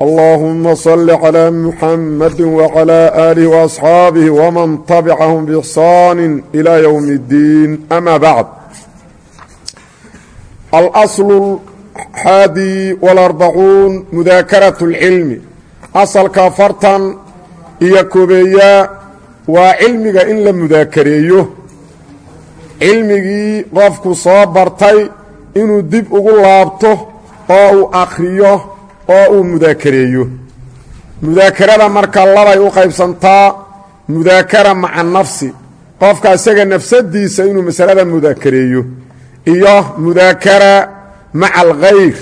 allahuma صل على محمد وعلى آله وأصحابه waman tabicahum biixsaani إلى يوم اddiin ama bacd الأصل xaadi walarbacuun mudaakaratu اlcilmi asalka afartan iyo kobeeyaa waa cilmiga in la mudaakareeyo cilmigii qofku soo bartay inuu dib ugu laabto oo uu akhriyo mudaakareeyo mudaakarada marka labay u qaybsantaa mudaakara maca nafsi qofka isaga nafsadiisa inuu masalada mudaakareeyo iyo mudaakara maca alkhayr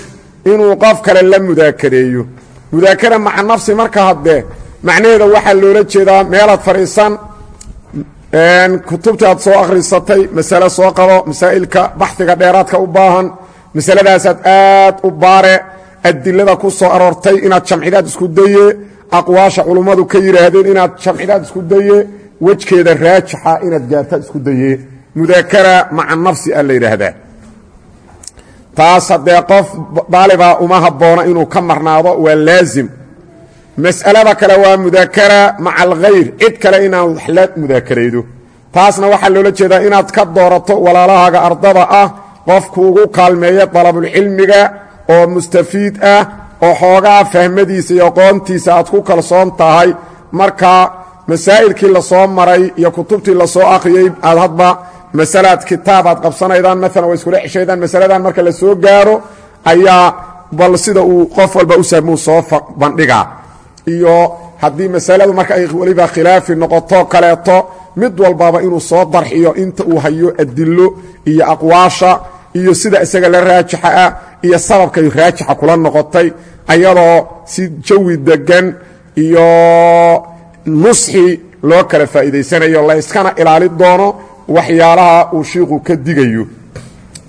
inuu qof kale la mudaakareeyo mudaakara maca nafsi marka haddee macnaheeda waxaa loola jeedaa meelaad fadhiisan kutubtii aad soo akhrisatay masale soo qabo masaa'ilka baxdiga dheeraadka u baahan masaladaasaad aad u baare adilada ku soo aroortay inaad jamcidaad isku daye aqwaasha culummadu ka yidhaahdeen inaad jamcidaad isku daye wejkeeda raajixa inaad gaartaad isku daye. Mudaakara maca nafsi a la yidhaahdaa. Taas haddee qof daalibaa uma habboona inuu ka marnaado waa laazim. Mas'alada kale waa mudaakara maca alkhayr cid kale inaan wax mudaakaraydo. Taasna waxaa loola jeedaa inaad ka doorato walaalahaaga ardada ah qofkuugu kaalmeeya dalabulcilmiga oo mustafiid ah oo xoogaa fahmadiisa iyo aqoontiisa aad ku kalsoon tahay. Marka masaa'ilkii la soo maray iyo kutubtii la soo akhriyey aad hadba masalaad kitaab aad qabsanaydaan maalan waa iskula ceshaydaan masaladan marka la soo gaaro ayaa bal sida uu qof walba u sahmuu soo bandhigaa. Iyo haddii masaladu marka ay weliba khilaafi noqoto kaleeto mid walbaba inuu soo darxiyo inta uu hayo adilo iyo aqwaasha iyo sida isaga la raajixa ah iyo sababkay raajixa kula noqotay ayadoo si jawi degan iyo nusxi loo kala faa'iidaysanayo la yskana ilaali doono waxyaalaha uu shiiku ka digayo.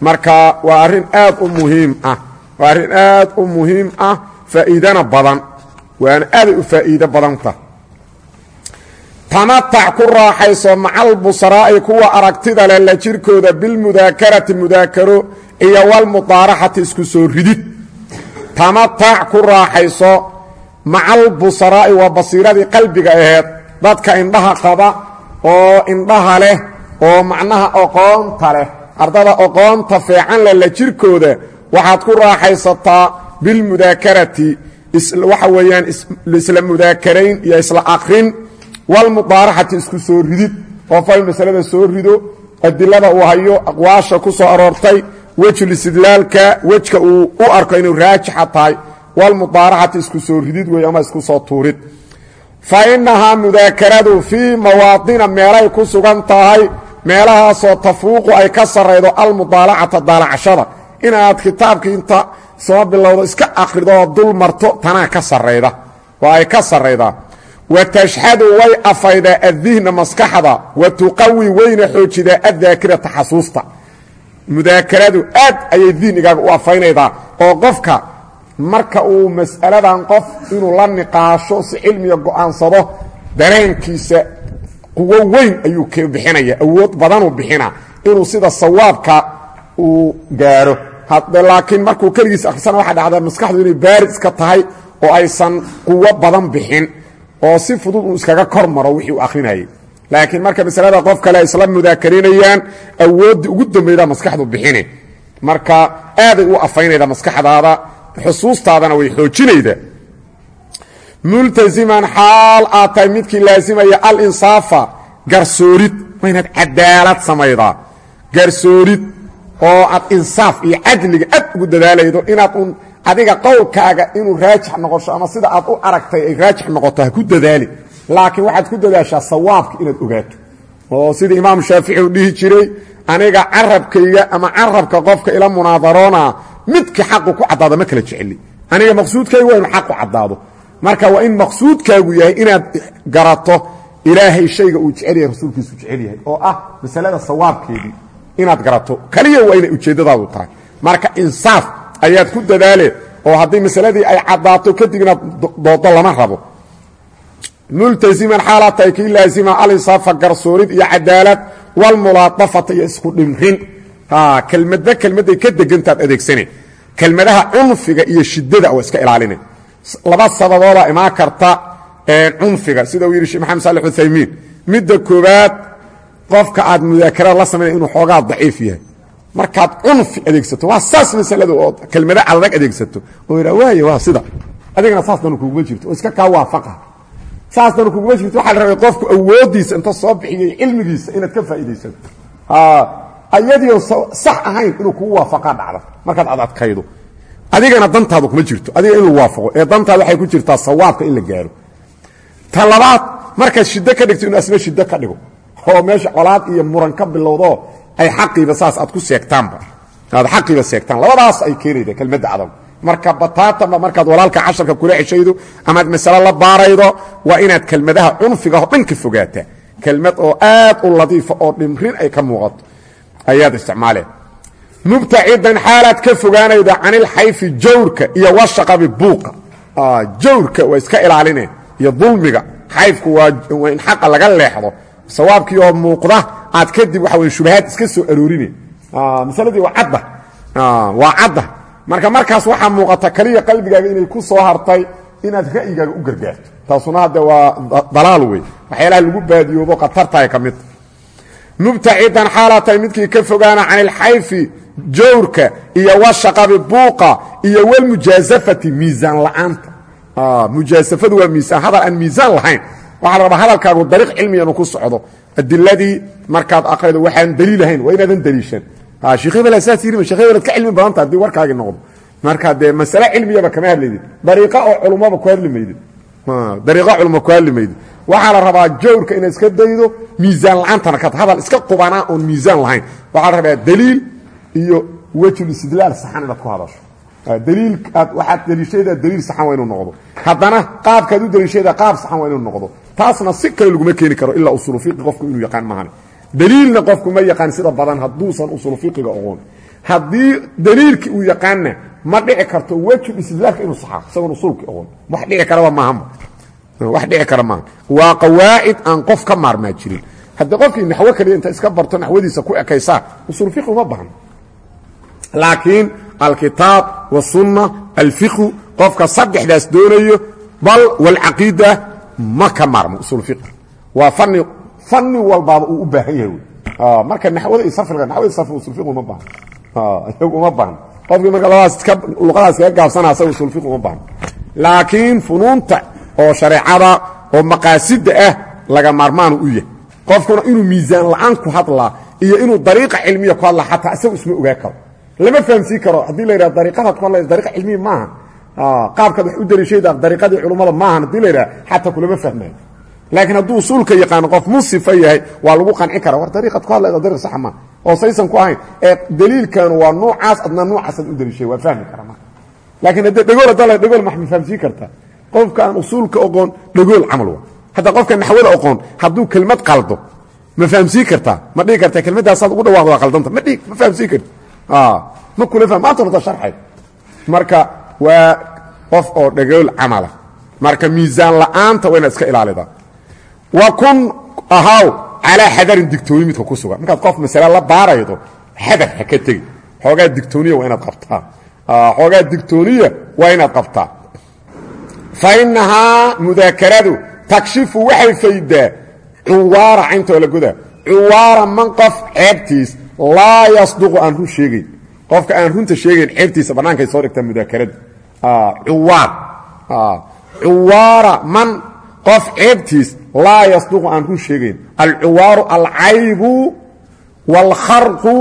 Marka waa arrin aad u muhiim ah waa arrin aad u muhiim ah faa'iidana badan waana aaday u faa'iido badanta tamatac ku raaxayso macal busaraa'i kuwa aragtida leh la jirkooda bilmudaakarati mudaakaro iyo walmudaaraxati isku soo ridid. Tamatac ku raaxayso macal busaraa'i waa basiiradii qalbiga aheed. Dadka indhaha qaba oo indhaha leh oo macnaha oqoonta leh ardada oqoonta feecan leh la jirkooda waxaad ku raaxaysataa bilmudaakarati waxa weeyaan isla mudaakarayn iyo isla akrin walmudaaraxati isku soo ridid qofal masalada soo rido adilada uu hayo aqwaasha ku soo aroortay wejulistidlaalka wejka uu u arko inuu raajixa tahay walmudaaraxati isku soo ridid wey ama isku soo tuurid. Fa innahaa mudaakaradu fii mawaadina meelay ku sugan tahay meelahaasoo tafuuqu ay ka sarraydo almudaalacata daalacashada. Inaad kitaabkii inta soo bilowdo iska akhrido oo dul marto tanaa ka sarrayda waa ay ka sarraydaa wa tashxadu way afaydaa addihna maskaxda wa tuqawi wayna xoojidaa addaakirata xasuusta mudaakaradu aad ayay dihnigaaga u afaynaydaa oo qofka marka uu mas'aladan qof inuu la niqaasho si cilmiga go'aansado dareenkiisa quwo weyn ayuu bixinaya awood badanuu bixina inuu sida sawaabka uu gaaro. Laakiin markuu keligiis akhrisana waxa dhacda maskaxdu inay baarid iska tahay oo aysan quwo badan bixin oo si fudud uu iskaga kor maro wixii uu akhrinayay laakiin marka masalada qof kale isla mudaakarinayaan awooddii ugu dambayda maskaxdu bixine marka aaday u afaynayda maskaxdaada xusuustaadana way xoojinayda. Multasiman xaal aad tahay midkii laasimaya alinsaafa garsoorid. Waa inaad cadaalad samaydaa garsoorid oo aad insaaf iyo cadliga aad ugu dadaalaydo inaad un adiga qowlkaaga inuu raajix noqosho ama sida aad u aragtay ay raajix noqoto ha ku dadaali laakiin waxaad ku dadaashaa sawaabka inaad ogaato. Oo sida imaamu shaafici uu dhihi jiray aniga carabkayga ama carabka qofka ila munaadaroona midka xaqu ku caddaado ma kala jeceli. Aniga maqsuudkayga waa inu xaqu caddaado. Marka waa in maqsuudkaagu yahay inaad garato ilaahay shayga uu jecel yahay rasuulkiisu jecel yahay. Oo ah masalada sawaabkeedii inaad garato. Kaliya waa inay ujeeddadaadu tahay. Marka insaaf ayaad ku dadaale oo haddii masaladii ay caddaato kadib doodo lama rabo multasiman xaalaa tahay kii laazima alinsaafa garsoorid iyo cadaalad walmulaadafata iyo isku dhimrin. Kelmadba kelmadday ka degantaad adeegsane kelmadaha cunfiga iyo shidada waa iska ilaaline laba sababoodaa imaan karta cunfiga. Sida uu yidhi shee maxamed saalex uthaymiin midda koowaad qofka aad mudaakara la samaynaya inuu xoogaa daciif yahay. Markaad cunfi adeegsato waa saas masalada oo kelmada adag adeegsato. Oo yidha waay waa sida. Adigana saas danu kuguma jirto oo saas danu kuguma jirto. Waxaa la rabay qofku awooddiisa inta soo bixiyay cilmigiisa inaad ka faa'iidaysato. Ayadiion sax ahayn inuu kugu waafaqaa dhacda markaad ad adkaydo. Adigana dantaadu kuma jirto. Adiga in lagu waafaqo. Ee dantaada waxay ku jirtaa sawaabka in la gaaro. Ta labaad shiddo ka dhigto inuu asna shiddo ka dhigo oo meesha colaad iyo muran ka bilowdo ay xaqiiba saas aad ku seegtaanba. Aad xaqiiba seegtaan. Labadaas ay keenayda kelmadda adag marka bataatanba markaad walaalka casharka kula ceshaydo amaad masale la baaraydo waa inaad kelmadaha cunfigaho dhan ka fogaataa kelmad oo aad u ladiifa oo dhimrin ay ka muuqato. Ayaad isticmaaleen mubtacidan xaalaad ka fogaanayda canilxayfi jawrka iyo washaqabi buuqa. Jawrka waa iska ilaaline iyo dulmiga. Xayfku waa in xaqa laga leexdo. Sawaabkii oo muuqda aad kadib waxa wey shubahaad iska soo aroorine masaladii waa cadda. Waa cadda marka markaas waxaa muuqata kaliya qalbigaaga inay ku soo hartay inaad ra'yigaaga u gargaarto. Taasuna hadde waa dalaal wey waxyaalaha lagu baadiyoobo khatartahay ka midta mubtacidan xaalaa tahay midkii ka fogaana can ilxayfi jawrka iyo washaqabi buuqa iyo walmujaasafati miisaan la'aanta. Mujaasafadu waa miisaan hadal aan miisaan lahayn. Waxaa la rabaa hadalkaagu dariiq cilmiga inuu ku socdo. Adiladii markaad aqrido waxaan daliil ahayn waa inaadan daliishan yiri sheekh ka cilmi badanta haddii warkaagi noqdo. Marka dee masale cilmiyaba kama hadlaydid dariiqa oo culummaba ku hadli maydid dariiqa culumma ku hadli maydid waxaa la rabaa jawrka inaad iska daydo miisaan la'aantana ka hadal iska qubanaa oon miisaan lahayn. Waxaa la rabaa daliil iyo wejul istidlaal saxan inaad ku hadasho. Daliil aad waxaad daliishaydaa daliil saxan waa inuu noqdo. Haddana qaabkaad u daliishaydaa qaab saxan waa inuu noqdo. Taasna si kale laguma keeni karo ilaa usulu fiqi qofku inuu yaqaan maahan daliilna qofku ma yaqaan sida badan hadduusan usulu fiqiga oqoon haddii daliilkii uu yaqaanna ma dhici karto wejul istidlaalka inuu saxaa isagoon usulki oqoon wax dhici karaba maahanba wax dhici kara maaha waa qawaacid aan qof ka maarmaa jirin. Haddii qofkii naxwo kaliya inta iska barto naxwadiisa ku ekaysaa usul fiqi uma baahno laakiin alkitaab wasunna alfiqhu qofka saddexdaas doonayo bal walcaqiida ma ka maarmo usul fiqi waa fani fani walbaaba uu u baahan yahay wy marka naxwada iyo sarfiga naxwada sarfi usul fiqi uma baahno iyagu uma baahno qofkii marka labadaas iska luqadaas kaga gaabsanaa asaga usul fiqi uma baahno laakiin funuunta oo shareecada oo maqaasida ah laga maarmaanu u yahay. Qofkuna inuu miisaan la'aan ku hadlaa iyo inuu dariiqa cilmiya ku hadlaa xataa isagu isma ogaa karo. Lama fahamsiin karo haddii la yidhaha dariiqadaad ku hadlaysa dariiqa cilmiya maaha qaabkaad wax u dariishayda dariiqadii culummada maahan haddii la yidhaha xataa kulama fahmaayo laakiin hadduu usuulka yaqaano qof musifa yahay waa lagu qanci kara. War dariiqaad ku hadlaysa dariiq saxa maaha oo saysan ku ahayn ee daliilkanu waa nuucaas adna nuucaasaad u dariishay waa fahmi kara marka laakiin haddee dhagool haddaa la dhagool ma fahamsiin kartaa qofka aan usuulka oqoon dhagool camal wa hadda qofka naxwada oqoon hadduu kelmad qaldo ma fahamsiin kartaa ma dhigi karta kelmadaasaad ugu dhawaaqdo waa qaldanta. Ma dhig ma fahamsiin karti ma kula faham maanta horta sharxay. Marka waa qof oo dhagool camala marka miisaan la'aanta waa inaad iska ilaalidaa wa kun ahaw calaa xadarin digtooni midka ku sugan. Markaad qof masale la baaraydo xadar ka tegi. Xoogaa digtooniya waa inaad qabtaa. Xoogaa digtooniya waa fa inahaa mudaakaradu takshifu waxay faydaa cuwaara cayntoo la godaa cuwaara man qof ceebtiis laa yasduqu aan run qofka aan runta sheegayn ceebtiisa bannaankay soo dhigtaa mudaakarada cuwaar. Cuwaara man qof ceebtiis laa yasduqu aan run sheegayn alcuwaaru alcaybu wاlkharqu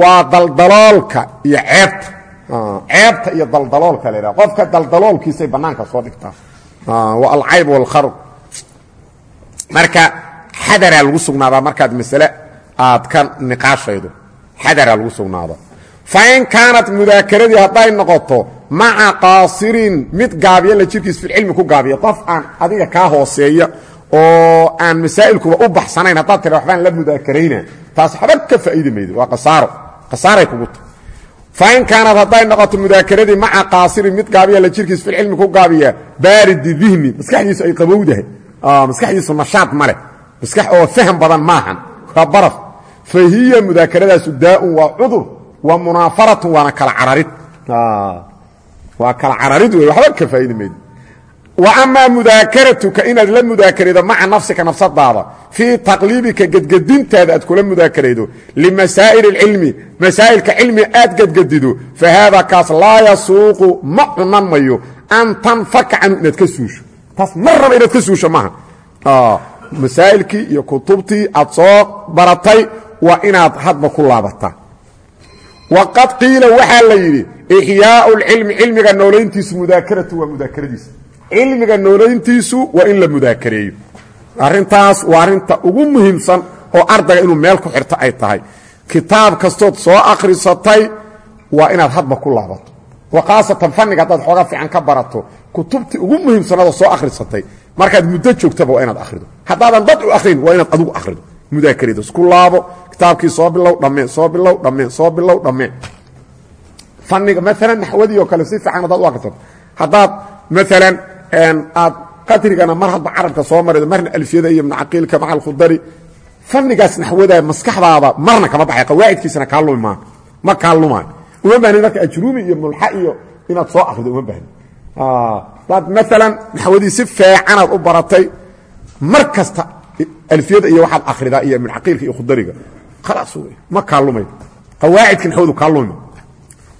waa daldaloolka iyo ceebta. Ceebta iyo daldaloolka la ydhaha qofka daldaloolkiisay bannaanka soo dhigtaa waa alcayb wاlkharq marka xadaraa lagu sugnaadaa markaad masale aad ka niqaashaydo. Xadaraa lagu sugnaada fain kaanat mudaakeradii hadday noqoto maca qaasirin mid gaabiya la jirkiis filcilmi ku gaabiya qof aan adiga kaa hooseeya oo aan masaa'ilkuba u baxsanayn haddaad tira waxbaan la mudaakarayna taas waxba ka faa'iidi maydo. Waa qasaaro qasaaray kugu tahay fain kaanad hadday noqoto mudaakeradii maca qaasirin mid gaabiya la jirkiis filcilmi ku gaabiya baaridi dihni maskaxdiisu ay qabowdahay maskaxdiisu nashaad ma maskax oo faham badan maahan waa baraf. Fa hiya daa'un waa cudur wa munaafaratun waana kala cararid waa kala cararid wey waxba ka faa'idi maydo wa amaa mudaakaratuka inaad la mudaakaraydo maca nafsika nafsadaada fii taqliibika gedgedintaada aad kula mudaakaraydo limasaa'il اlcilmi masaa'ilka cilmiga aad gedgedido fa haada kaas laa yasuuqu ma cunan mayo an tanfaka canhu inaad ka suusho. Taas mar raba inaad ka suusho maaha. Masaa'ilkii iyo kutubtii aad soo baratay waa inaad hadba ku laabataa. Waqad qiila waxaa la ixyaau اlcilmi cilmiga noolayntiisu mudaakaratu waa mudaakaradiisa. Cilmiga noolayntiisu waa in la mudaakareeyo arrintaas waa arrinta ugu muhiimsan oo ardayga inuu meel ku xirto ay tahay. Kitaab kastood soo akhrisatay waa inaad hadba ku laabato. Wa khaasatan fanniga haddaad xooga fiican ka barato kutubtii ugu muhiimsanaadoo soo akhrisatay. Markaad muddo joogtaba waa inaad akhrido. Haddaadan dad u akhrin waa inaad adigu akhrido. Mudaakareedo isku laabo kitaabkii soo bilow dhammee soo bilow dhammee soo bilow dhammee fanniga maalan naxwadii oo kale si fiican haddaad u akhrisato haddaad maalan aad qadrigana mar hadba carabka soo marido marna alfiyada iyo ibnucaqiilka maca alkhudari fannigaas naxwada maskaxdaada marna kama baxay qawaacidkiisana kaa lumi maa ma kaa lumaan. Uma baahnin marka ajruumi iyo mulxa iyo inaad soo akrido uma baahnin daad maalan naxwadii si feecanaad u baratay mar kasta alfiyada iyo waxaad akhridaa iyo ibnucaqiilka iyo khudariga khalaas wey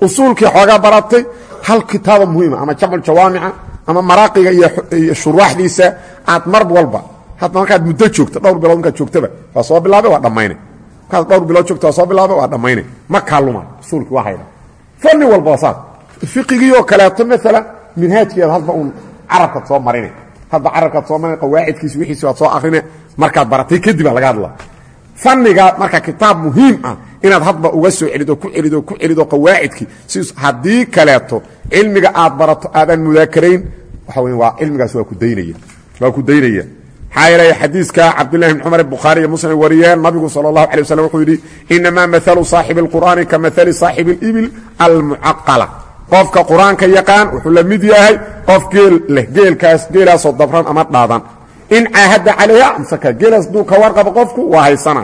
usuulkii xoogaa baratay hal kitaaba muhiima ama jamcu jawaamica ama maraaqiga iyo shuruuxdiisa aad mar walba hadda markaad muddo joogto dhowr bilood markaad joogtaba waa soo bilaabay waa dhammayna markaad dhowr bilood joogto soo bilaabay waa dhammayna ma kaaluma usuulkii waa hayda fanni walba waa saas fiqigii oo kaleeto maalan minhaajkeeda hadba uun carabkaad soo marina hadba carabkaad soo marina qawaacidkiisi wixiisi soo akrine markaad baratay kadib laga hadla fanniga marka kitaab muhiim ah inaad hadba uga soo celido ku celido ku celido qawaacidkii si haddii kaleeto cilmiga aad barato aadan mudaakarayn waxa wey waa cilmigaas waa ku daynaya waa ku daynaya maxaa yeelay xadiiska cabdullahi bn cumar bukhaari iyo muslim wariyeen nabigu sala allahu alay waslm wuxuu yidhi inamaa maalu saaxibi اlqur'aani ka maali saaxibi اlibil almucaqala. Qofka qur'aanka yaqaan wuxuu la mid yahay qof geel leh geelkaas geelaasoo dabran ama dhaadan. In caahada calayha amsaka geelaas duu ka warqabo qofku waa haysana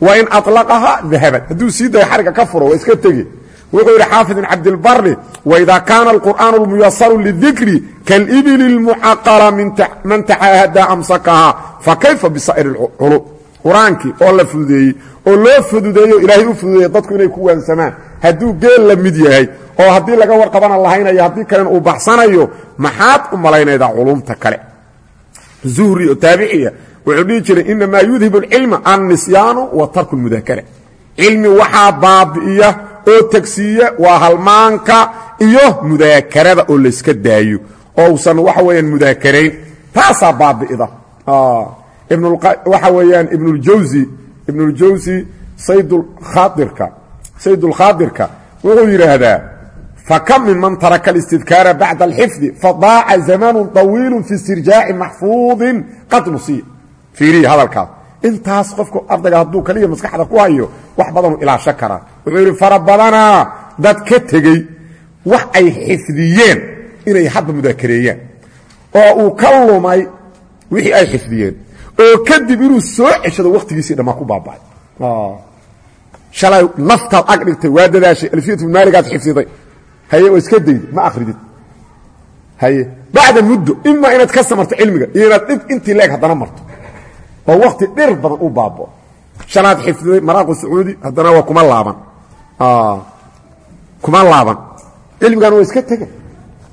wain alaqaha dahaban hadduu sii dayo xariga ka furo waa iska tegi. Wuxuu yidhi xaafid bin cabdilbari waidaa kaana alqur'aanu lmuyasaru lidikri kalibili lmucaqala man taxahadaa amsakahaa fa kayfa bisaa'iri culub qur'aankii oo la fududeeyey oo loo fududeeyo ilaahay u fududeeyey dadku inay ku waansamaan. Hadduu geel la mid yahay oo haddii laga warqabana lahaynayo haddii kalena uu baxsanayo maxaad u malaynaydaa kale. Uhri oo taabiciya ah, wuxuu dhihi jiray inamaa yudhibu cilma annisyaanu wa tarku mudakara cilmi waxaa baabi'iya oo tegsiiya waa halmaanka iyo mudaakarada oo layska daayo. Oo usan ah, waxa weyaan mudaakarayn taasaa baabi'da waxa weyaan ibnuljawsi ibnuljawsi saydkhaairka saydulkhaadirka wuxuu yidhaahdaa fakam min man taraka alistidkaara bacda alxifdi fadaaca zamanu طawiilu fi istirjaaci maxfuudin qad nusiya fiiriya hadalkaas. Intaas qofka ardayga hadduu kaliya maskaxda ku hayo wax badanuu ilaasho karaa wuxuu yidhi fara badanaa dad ka tegey wax ay xifdiyeen inay hadba mudaakareeyaan oo uu ka lumay wixii ay xifdiyeen. Oo kadib inuu soo ceshado wakhtigiisii dhammaa ku baaba'ay. Shalay naftaad ag dhigtay waa dadaashay. Alfiyat maaligaad xifdiday haye waa iska dayday ma akridid haye bacda muddo imaa inaad ka samarto oo wakti dhir badan u baabo shalaad xifdiday maraaqu sacuudi haddana waa kuma laaban. Kuma laaban. Cilmigan waa iska tega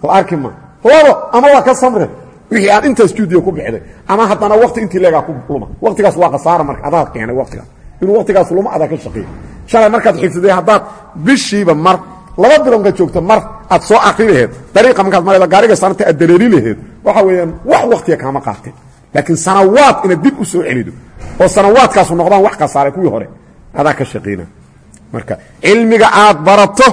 oo arki ma. Labo ama waa ka samre. Wixii aan intaas juudiya ku bixday ama haddana wakti intii leegaa ku luma. Waktigaas waa khasaara marka adaa keenay waktigaas inuu waktigaas luma adaa ka shaqeeya. Shalay markaad xifdiday haddaad bishiiba mar laba bilonka joogto mar aad soo akri laheed dariiqa markaad marayda gaariga sanata aad dareeri laheed waxa weeyaan wax waktiga kaama qaateen laakiin sanawaad inaad dib u soo celido oo sanawaadkaasu noqdaan wax khasaaray kuwii hore adaa ka shaqayna marka cilmiga aad barato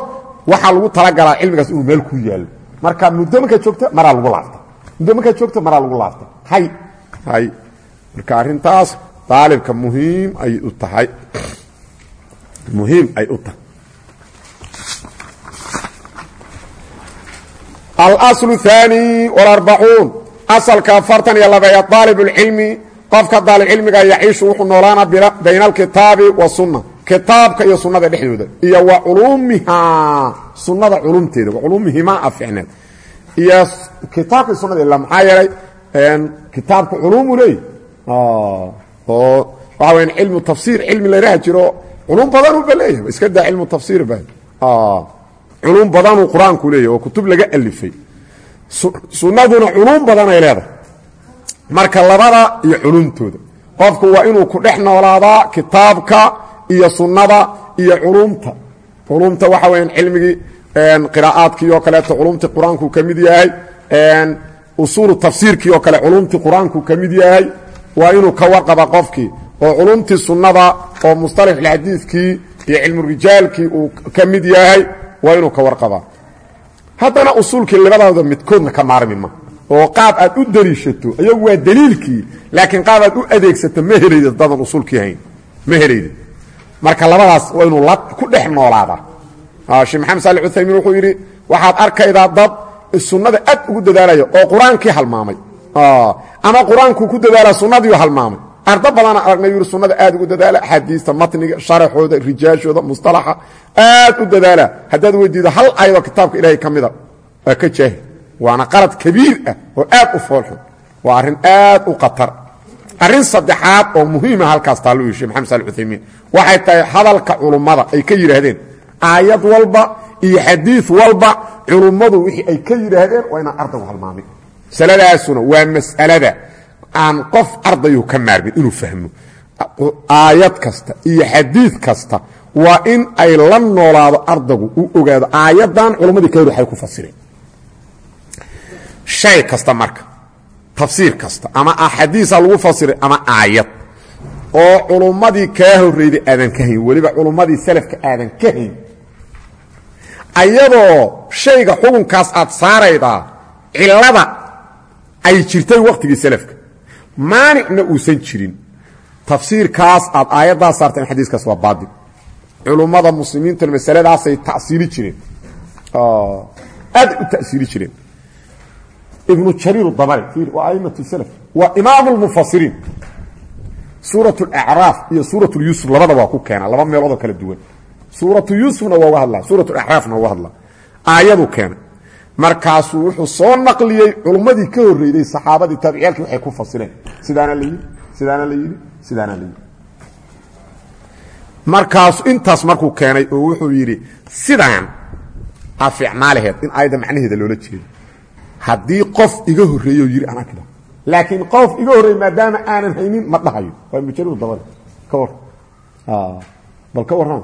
waxaa lagu talagalaa cilmigaas inuu meel ku yaallo. Marka muddo markaad joogto maraa lagu laabta muddo markaad joogto maraa lagu laabta hay hay. Marka arrintaas daalibka muhiim ay u tahay. Muhiim ay u tahay. Alaslu haani walarbacuun asalka afartan iyo labeeya daalibulcilmi qofka daalibcilmiga yaciishu wuxuu noolaana bayna alkitaabi wasunna kitaabka iyo sunnada dhexdooda. Iyo wa culuumihaa sunnada culumteeda culuumihimaa a ficneed iyo kitaabka iyo sunada ila maxaa yeelay kitaabka culuumu leey. Oo waxa weya tafsiir cilmi layraha jiro culum badanuu ba leeyahay. Iska daa cilmu tafsiir ba culum badanuu qur'aanku leeyahy oo kutub laga alifay sunnaduna culum badanay leedahay. Marka labada iyo culumtooda qofku waa inuu ku dhex noolaadaa kitaabka iyo sunnada iyo culumta culumta waxa weya cilmigii qiraa'aadkii oo kaleeto culumtii qur'aanku ka mid yahay. Usuulu tafsiirkii oo kale culumtii qur'aanku ka mid yahay. Waa inuu ka warqaba qofkii oo culumtii sunnada oo musطalax xadiidkii iyo cilmurijaalkii uu ka mid yahay waa inuu ka warqabaa haddana usuulkii labadooda midkoodna ka maarmi ma. Oo qaab aad u deliishato iyagu waa daliilkii laakiin qaab aad u adeegsato ma helaydi dadan usuulkii hayn. Ma helaydi marka labadaas waa inuu ku dhex noolaadaa sheekh maxamed saali uthaymiin wuxuu yidhi waxaad arkaydaa dad sunnada aad ugu dadaalaya oo qur'aankii halmaamay. Ama qur'aankuu ku dadaala sunnadiiu halmaamay ardo badana aragnay yuri sunnada aad ugu dadaala axaadiista matniga sharaxooda rijaashooda musطalaxa aad u dadaala. Haddaad weydiido hal ayadoo kitaabka ilaahay ka mida ka jaahil waana qalad kabiir ah oo aad u foolxun. Waa arrin aad u khatar. Arrin saddexaad oo muhiima halkaas taallu yishe maxamed sali uthaymiin waxay tahay hadalka culummada ay ka yidhaahdeen. Aayad walba iyo xadiid walba culummadu wixii ay ka yidhaahdeen waa inaan ardaygu halmaamin masaladaasuna waa mas'alada aan qof ardayu ka maarmin inuu fahmo aayad kasta iyo xadiid kasta waa in ay la noolaado ardaygu uu ogaado aayaddan culummadii ka hor waxay ku fasireen. Shay kasta marka tafsiir kasta ama axaadiisa lagu fasiray ama aayad oo culummadii kaa horreyday aadan ka hayn weliba culummadii salafka aadan ka hayn ayadoo shayga xukunkaas aad saaraydaa cillada ay jirtay wakhtigii salafka maanicna uusan jirin. Tafsiirkaas aad aayaddaa saarteen xadiiskaas waa baatil culummada muslimiintuna masaladaasay tasiili jireen. Aad u tasiili jireen. Ibnu jariir dabari waa aimatu salaf waa imaam lmufasiriin suurat alacraaf iyo suurat lyusuf labada waa ku keena laba meeloodoo kala duwan. Suuratu yuusufna waa uga hadlaa suurat acraafna waa uga hadlaa. Aayadu keenay markaasuu wuxuu soo naqliyey culummadii ka horreyday saxaabadii taabiciyaalkii waxay ku fasireen sidaana la yidhi sidaana la yidhi sidaana la yidhi. Markaasu intaas markuu keenay oo wuxuu yidhi sidaan aa fiicnaa laheed in aayadda macnaheeda loola jeedo. Haddii qof iga horreeyo yidhi anaa kida laakiin qof iga horreey maadaama aanan haynin ma dhahayo. Waa mujaradu dabal ka war. Bal ka warran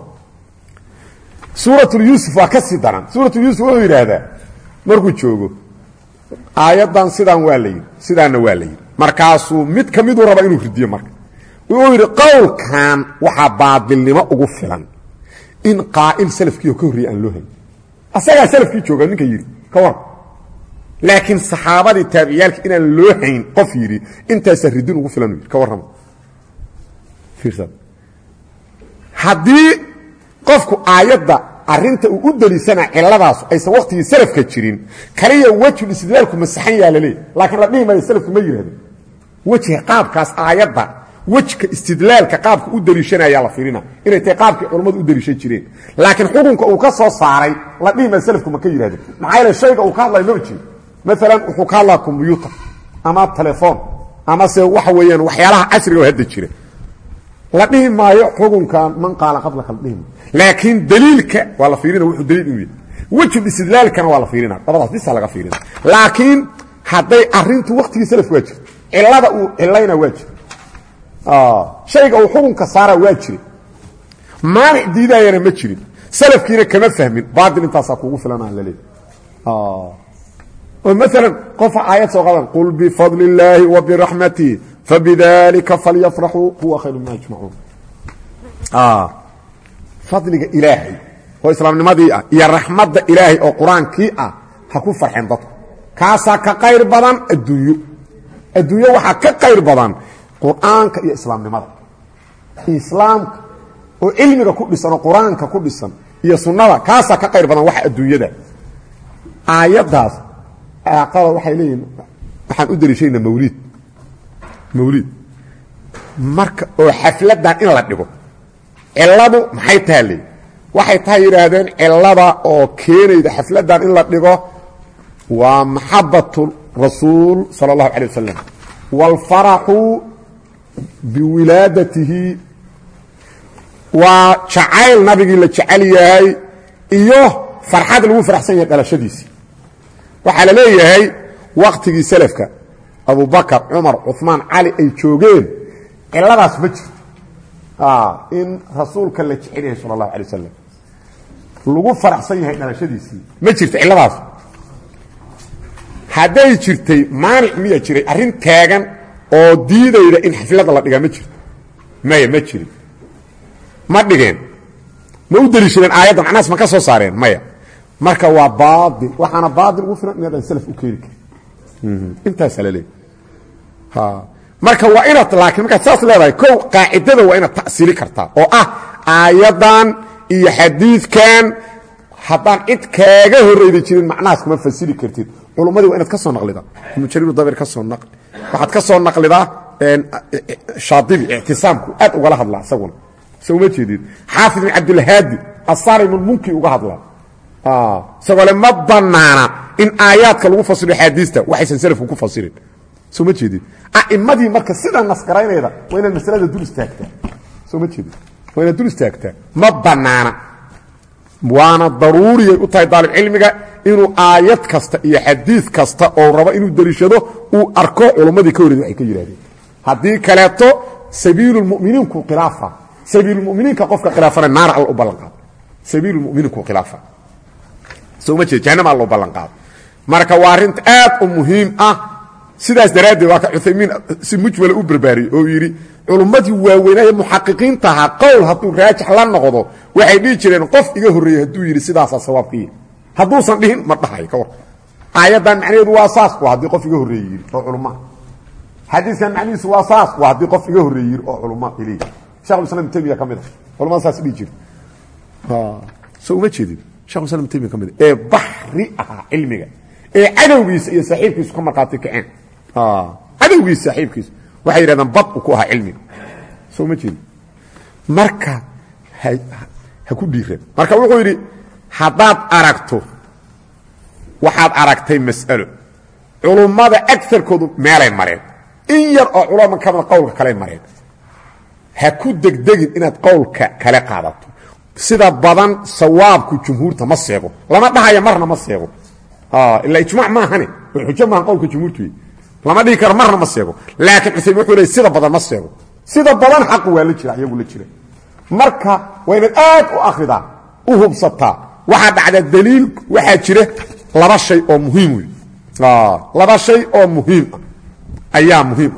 suuratulyuusuf waa ka sii daran suuratulyuusuf wuxuu yidhaahdaa markuu joogo aayaddan sidaan waa la yidhi sidaanna waa la yidhi markaasuu mid ka miduu raba inuu ridiyo marka. Wuxuu yidhi qowlkan waxaa baadilnimo ugu filan in qaa'il salafkiioo ka horreeyey aan loo hayn. Asagaa salafkii jooga ninka yidhi ka war laakiin saxaabadii taabiciyaalka inaan loo hayn qof yidhi intaasaa ridin ugu filan ka warrama haddii qofku aayadda arinta uu u deliisana ciladaas aysan waktigii salafka jirin kaliya wejul istidlaalku masaxan yaa laakiin la dhihi salafku ma yidhahdo wejiga qaabkaas aayadda wejka istidlaalka qaabka u deliishanayaa la fiirina inay tahay qaabkii culammadu u deliishan jireen. Laakiin xukunka uu ka soo saaray la dhihi salafku ma ka yidhahdo maxaa yeele shayga uu ka hadlayo ma jeedo maalan wuxuu ka hadlaa ama telefoon amase waxa weeyaan waxyaalaha casriga oo hadda jira la dhihi maayo xukunkan man qaala qablaka la dhihi. Maayo laakiin daliilka waa la fiirina wuxuu daliil inuu yahay wejul istidlaalkana waa la fiirina labadaas bisa laga fiirina. Laakiin hadday arintu waktigii salafka waa jirto cilada uu cilayna waa jira shayga uu xukunka saara waa jira maanic diidayana ma jirin. Salafkiina kama fahmin baatil intaasaa kugu filanaa la leeyahy oo maalan qofa aayad soo qadan qul bifadli illaahi wa biraxmatihi fabidalika falyafraxuu huwa khayru mima yajmacuun fadliga ilaahay oo islaamnimadii ah iyo raxmadda ilaahay oo qur'aankii ah ha ku farxeen dadku kaasaa ka qayr badan adduunyo adduunyo waxaa ka qayr badan qur'aanka iyo islaamnimada islaamka oo cilmiga ku dhisan oo qur'aanka ku dhisan iyo sunnada kaasaa ka qayr badan waxa adduunyada aayaddaas aaqada waxay leeyihiin waxaan u dariishaynaa mawliid mawliid marka oo xafladan in la dhigo. Ciladu maxay taha le waxay tahay yidhaahdeen cilada oo keenayda xafladan in la dhigo waa maxabatu rasuul sala اllahu alay wasalam wاlfaraxu biwilaadatihi waa jacayl nabigii la jecel yahay iyo farxad lagu faraxsan yahay dhalashadiisii. Waxaa la leeyahay waktigii selafka abubakar cumar cuثmaan cali ay joogeen ciladaas ma jirto. In rasuulka la jecel yahay sal اlahu alay wasalam lagu faraxsan yahay dhalashadiisii. Ma jirto ciladaas hadday jirtay maanic miya jiray arrin taagan oo diidayda in xaflada la dhigaa ma jirto. Maya ma jirin. Ma dhigeen. Ma u deliishadeen aayadda macnahaas ma ka soo saareen maya. Marka waa baail waxaana baail ugu filan inaadaan salaf u keeni karin. Intaasaa la leeyahy marka waa inaad laakiin markaad saas leedahay kow qaacidada waa inaad ta'siili kartaa oo ah aayaddan iyo xadiidkan. Haddaan cid kaaga horreyda jirin macnahaas kuma fasiri kartid. Culummadii waa inaad ka soo naqlida. Ibnu jariir dabir ka soo naqli waxaad ka soo naqlidaa shaadibi ictisaamku aad ugala hadlaa isaguna. So uma jeedid. Xaafid bin cabdilhaadi asarimulmunki uga hadlaa. Isagoo le ma banaana in aayaadka lagu fasiro axaadiista waxaysan salafku ku fasirin soo ma jeedid a'immadii marka sidaa nasgaraynayda waa inaad masalada dul istaagtaa soo ma jeedid waa inaad dul istaagtaa ma banaana. Waana daruuriyay u tahay daalibcilmiga inuu aayad kasta iyo xadiid kasta oo rabo inuu deliishado uu arko culummadii ka horreed waxay ka yidhahdeen haddii kaleeto sabiilulmuminiinku khilaafa. Sabiilulmuminiinka qofka khilaafana naar alla u ballanqaado sabiilulmuminiinku khilaafa. Soo ma jeed jahannama alla u ballanqaado marka waa arrinta aad u muhiim ah sidaas daraaddeed waa ka cuthaymiin si mujmala u barbaariyey oo yidhi culummadii waaweynaaye muxaqiqiinta ahaa qowl hadduu raajix la noqdo waxay dhihi jireen qof iga horreeyey hadduu yidhi sidaasaa sawaabka yihi hadduusan dhihin ma dhahay ka war aayaddan macnaheedu waa saas waa haddii qof iga horreeye yidhi oo culummaa xadiiskan macnihiisu waa saas waa haddii qof iga horreeye yidhi oo culummaa iley shekhulislam ibn taymiya ka mid ah. Culamada saas dhihi jirta so uma jeedin. Shekhulislam ibn taymiya ka mid ah. Ee baxri ahaa cilmiga ee cadowgiisa iyo saaxiibkiisu ka markhaati kaceen cadowgiisa saaxiibkiisa waxay yidhahdeen bad ku ahaa cilmiga. Soo ma jeedin marka ha ku dhiireen marka wuxuu yidhi haddaad aragto waxaad aragtay mas'alo. Culummada agarkoodu meelay mareen. In yar oo culama kamida qowlka kaley mareen. Ha ku degdegin inaad qowlka kale qaadato. Sida badan sawaabku jumhuurta ma seego. Lama dhahayo marna ma seego. Ila ijmac maahane oo xujo maaha qowlka jumhuurtu lama dhihi karo marna ma seego. Laakiin cusaym wuxuu leey sida badan ma seego. Sida badan xaqu waa la jira iyagu la jira marka waa inaad aad u akhridaa u hubsataa. Waxaa dhacda daliil waxaa jira laba shay oo muhiim wey laba shay oo muhiim ah. Ayaa muhiim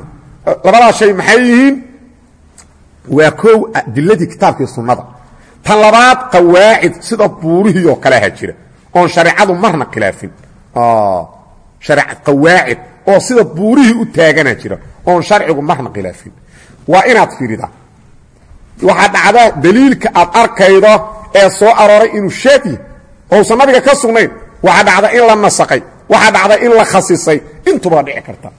ah. Labadaa shay maxay yihiin? Waa kow adiladii kitaabkii sunnada. Tan labaad qawaacid sida buurihii oo kale aha jira oon shareecadu marna khilaafin. Qawaacid oo sida buurihii u taagana jira oon sharcigu marna khilaafin. Waa inaad fiiridaa waxaa dhacda daliilka aad arkaydo ee soo arooray inuu shaadi ousan nabiga ka sugnayn. Waxaa dhacda in la nasakay waxaa dhacda in la khasisay intuba dhici karta.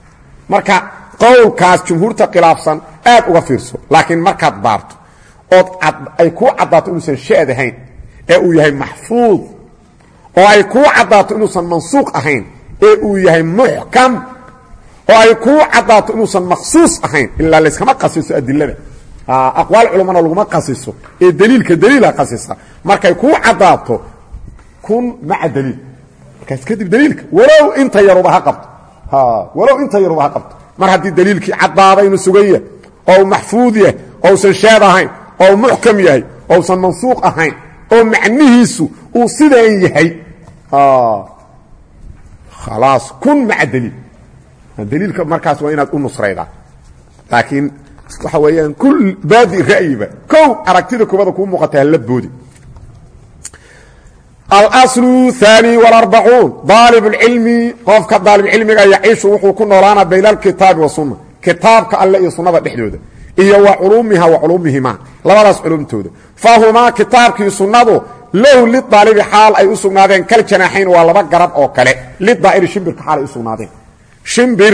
Marka qowlkaas jumhuurta khilaafsan aad uga fiirso laakiin markaad baarto ood ay kuu caddaato inuusan shaad ahayn ee uu yahay maxfuud oo ay kuu caddaato inuusan mansuuq ahayn ee uu yahay muxkam oo ay kuu caddaato inuusan maqsuus ahayn ilaa layskama qasiso adilada. Aqwaal culammana laguma qasiso ee daliilka daliila qasisa markay kuu caddaato kun maca daliil. Markaas kadib daliilka walow inta yaruba ha qabto. Walow inta yaruba ha qabto. Mar haddii daliilkii caddaada inuu sugan yahay oo maxfuud yahay ousan shaad ahayn oo muxkam yahay ousan mansuuq ahayn oo macnihiisu uu sidaan yahay khalaas kun maca daliil daliilka markaas waa inaad u nusraydaa laakiin waxa weeyaan kul baadi ra'yiba kow aragtida kubada kuu muuqata hala boodi. Alaslu haani walarbacuun daalib اlcilmi qofka daalibcilmiga yaciishu wuxuu ku noolaana bayna alkitaabi wasunna kitaabka alle iyo sunnada dhexdooda. Iyo wa culuumiha wa culuumihimaa labadaas culumtooda fahumaa kitaabkii sunnadu lahu lidaalibi xaal ay u sugnaadeen kal janaaxayn waa laba garab oo kale. Lidaa'iri shimbirka xaal ay u sugnaadeen shimbir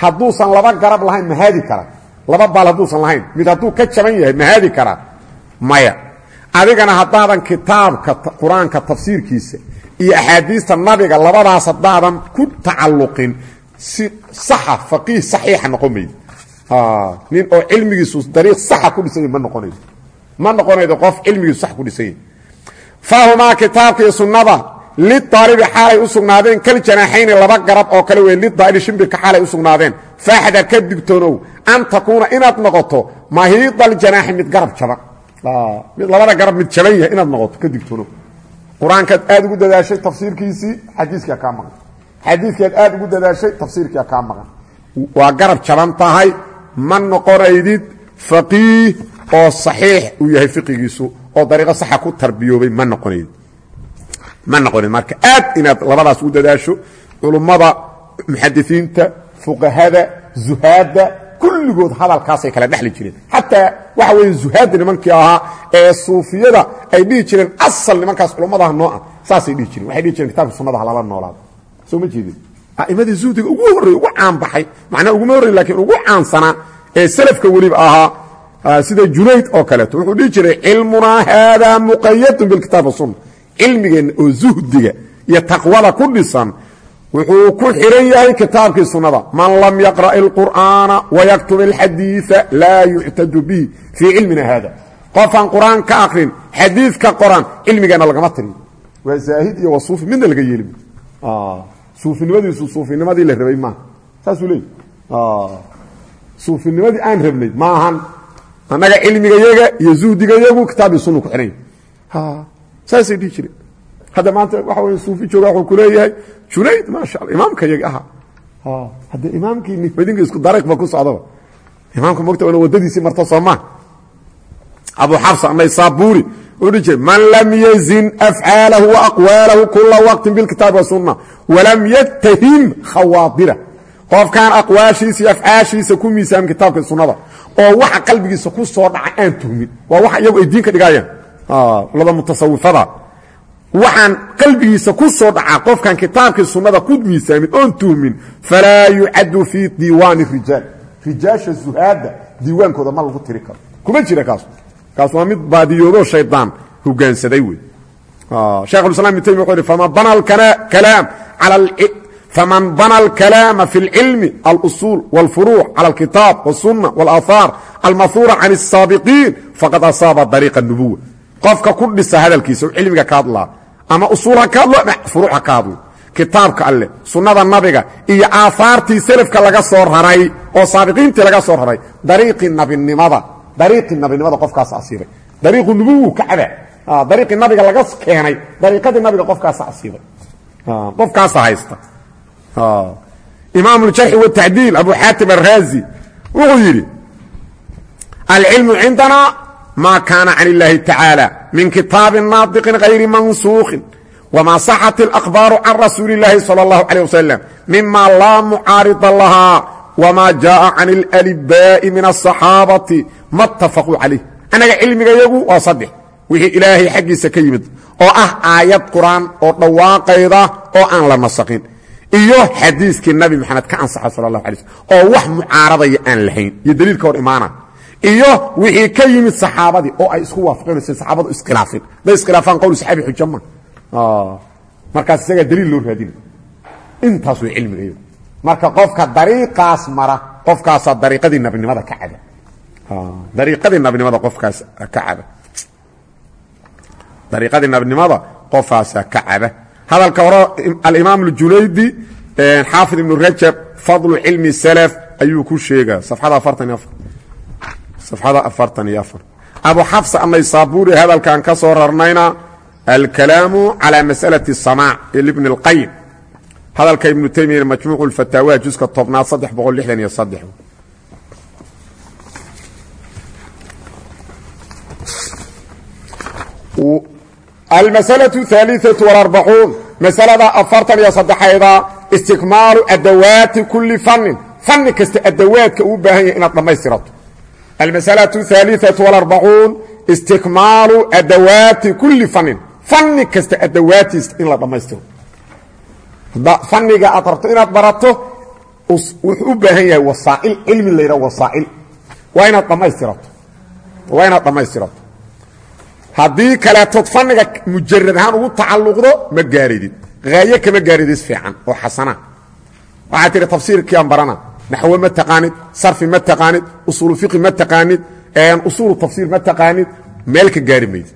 hadduusan laba garab lahayn ma haadi kara. Laba baal hadduusan lahayn. Mid hadduu ka jaban yahay ma haadi karaa maya adigana haddaadan kitaabka qur'aanka tafsiirkiisa iyo axaadiista nabiga labadaas haddaadan ku tacalluqin si saxa faqiih saxiixa noqon maydo nin oo cilmigiisu dariiq saxa ku dhisanya ma noqonaydo ma noqonaydo qof cilmigiisu sax ku lidaalibi xaalay u sugnaadeen kal janaaxayni laba garab oo kale wey lidaalibi shimbirka xaalay u sugnaadeen ka digtoonow an takuuna inaad noqoto mahiidal janaaxi mid garab jaban mid labada garab mid jaban yahay inaad noqoto ka digtoonow qur'aankaad aad ugu dadaashay tafsiirkiisii xadiikia kaa maqan xadiidkaad aad ugu dadaashay tafsiirkia kaa maqan waa garab jaban tahay ma noqonaydid faqiih oo saxiix uu yahay fiqigiisu oo dariiqo saxa ku tarbiyoobay ma noqonaydid ma noqonayd marka. Aad inaad labadaas ugu dadaasho culummada muxadisiinta fuqahada zuhaadda kulligood hadalkaasay kala dhexli jireen. Xataa waxa weeye zuhaadda nimankii ahaa ee suufiyada ay dhihi jireen asal nimankaas culummadaha noo ah saasay dhihi jireen. Waxay dhihi jireen kitabka sunnada halala noolaado soo ma jeedin? A'imadii zuhdiga ugu horrey ugu caanbaxay macnaa uguma horrey lakiin ugu caansanaa ee salafka weliba ahaa sida junayd oo kaleeto. Wuxuu dhihi jiray cilmunaa haadaa muqayadun bilkitaab wasunna cilmigeenna oo zuhdiga iyo taqwada ku dhisan wuxuu ku xihan yahay kitaabkii sunnada man lam yaqra' اlqur'aana wayaktub اlxadiiثa laa yuctadu bihi fii cilmina hada qofaan qur'aan ka akrin xadiidka qoran cilmigeenna lagama tiriyo waa zaahid iyo waa suufi midna laga yeeli suufinimadiisu suufinimadii la rabay maaha saasuu leey suufinimadii aan rabnay maahan annaga cilmigayaga iyo zuhdigayagu kitaabii sunna ku xihanya saasay dhihi jireen hadda maanta waxa wey suufi jooga wuxuu ku leeyahay junayd maasha alla imaamka yaga aha. Hadde imaamkii madinka isku dariiq ba ku socdaba imaamka mogta wana waddadiisii marta soo maa abu xafsa naysaburi wuxuu dhihi jiray man lam yazin afcaalahu wa aqwaalahu kula waqtin bilkitaabi wasunna walam yatahim khawaadira. Qofkaan aqwaashiisa iyo afcaashiisa ku miisaamin kitaabka sunnada oo waxa qalbigiisa ku soo dhaca aan tuhmin waa waxa iyagu ay diin ka dhigayaan lada mutasawifada waxaan qalbigiisa ku soo dhacaa qofkan kitaabkii sunnada ku miisaamin oon tuhmin falaa yucadu fii diiwaani rijaal rijaasha zuhaadda diiwaankooda ma lagu tiri karo kuma jira kaas kaas waa mid baadiyoodoo shaydaan hogaansaday wey shekhulislam ibn taymiya wuxuu yhi faman bana kalaam cala faman bana alkalaama fi اlcilmi alusuul wاlfuruuc cala alkitaab wاsunna wاlaahaar almahuura can الsaabiqiin faqad asaaba dariiqa اnubuwa qofka ku dhisa hadalkiisa cilmiga ka hadlaa ama usuul ka hadlo ama furuuc ka hadlo kitaabka alleh sunnada nabiga iyo aahaartii selafka laga soo raray oo saabiqiintii laga soo raray. Dariiqii nabinimada dariiqii nabinimada qofkaas asiibay. Dariiqu nubuwu kacda ah, dariiqii nabiga laga keenay. Dariiqadii nabiga qofkaas asiibay. Ah, Qofkaasa haysta. Ah. Imaam اjarxi watacdiil abu xaatim araazi wuxuu yidhi alcilmu cindanaa ma kaana can اllahi tacaalى min kitaabi naadiqin غayri mansuukhin wma صaxat اlأkhbaaru can rasuuli اllahi salى اllahu عalيه wasalam mima laa mucaarida lahaa wma jaءa can اlأlibaaءi min الصaxaabati ma اtafaquu calayh annaga cilmigayagu waa saddex wixii ilaahay xaggiisa ka yimid oo ah aayad qur'aan oo dhawaaqayda oo aan la nasaqin iyo xadiiskii nabi maxamed ka ansaxa sal اlahu alay slm oo wax mucaaradaya aan lahayn iyo daliilka hor imaana iyo wixii ka yimid saxaabadii oo ay isku waafaqeen se saxaabadu iskhilaafeen day iskhilaafaan qowl saxaabi xuja ma. Markaas isagaa daliil loo raadina intaas way cilmiga marka qofka dariiqaas mara qofkaasaa dariiqadii nabinimada ka cada dariiqadii nabinimada qofkaas ka cada dariiqadii nabinimada qofkaasa ka cada hadalka hore alimaam اjulaydi xaafid ibnu rajab fadlu cilmi salaf ayuu ku sheegaa. Safxada afartan iyo afar safxada afartan iyo afar abu xafsa anaysaburi hadalkan ka soo rarnayna alkalaamu calى masأlaة الsamaac ee ibn اlqayim hadalka ibnu taymiya majmuuc اfataawa juska tobnaad saddex boqol lixdan iyo saddex almasأlaة الثaaliثaة والarbacuun masalada afartan iyo saddexayda istikmaalu adawaati kuli fanin fanni kasta adawaadka uu baahan yahay inaad dhammaystirato almasalaة الثaaliثaة والarbacuun istikmaalu adawaati kuli fanin fanni kasta adawaatiisa in la dhammaystiro fanniga aad rabto inaad barato wuxuu u baahan yahay wasaail cilmi la yidhaha wasaail waa inaad dhammaystirato waa inaad dhammaystirato haddii kaleetood fanniga mujarad ahaan ugu tacalluqdo ma gaaridid haaye kama gaaridis fiican oo xasana waxaad tihi tafsiirkiiaan barana naxwe ma taqaanid sarfi ma taqaanid usuulu fiqi ma taqaanid usuulu tafsiir ma taqaanid meel ka gaari mayd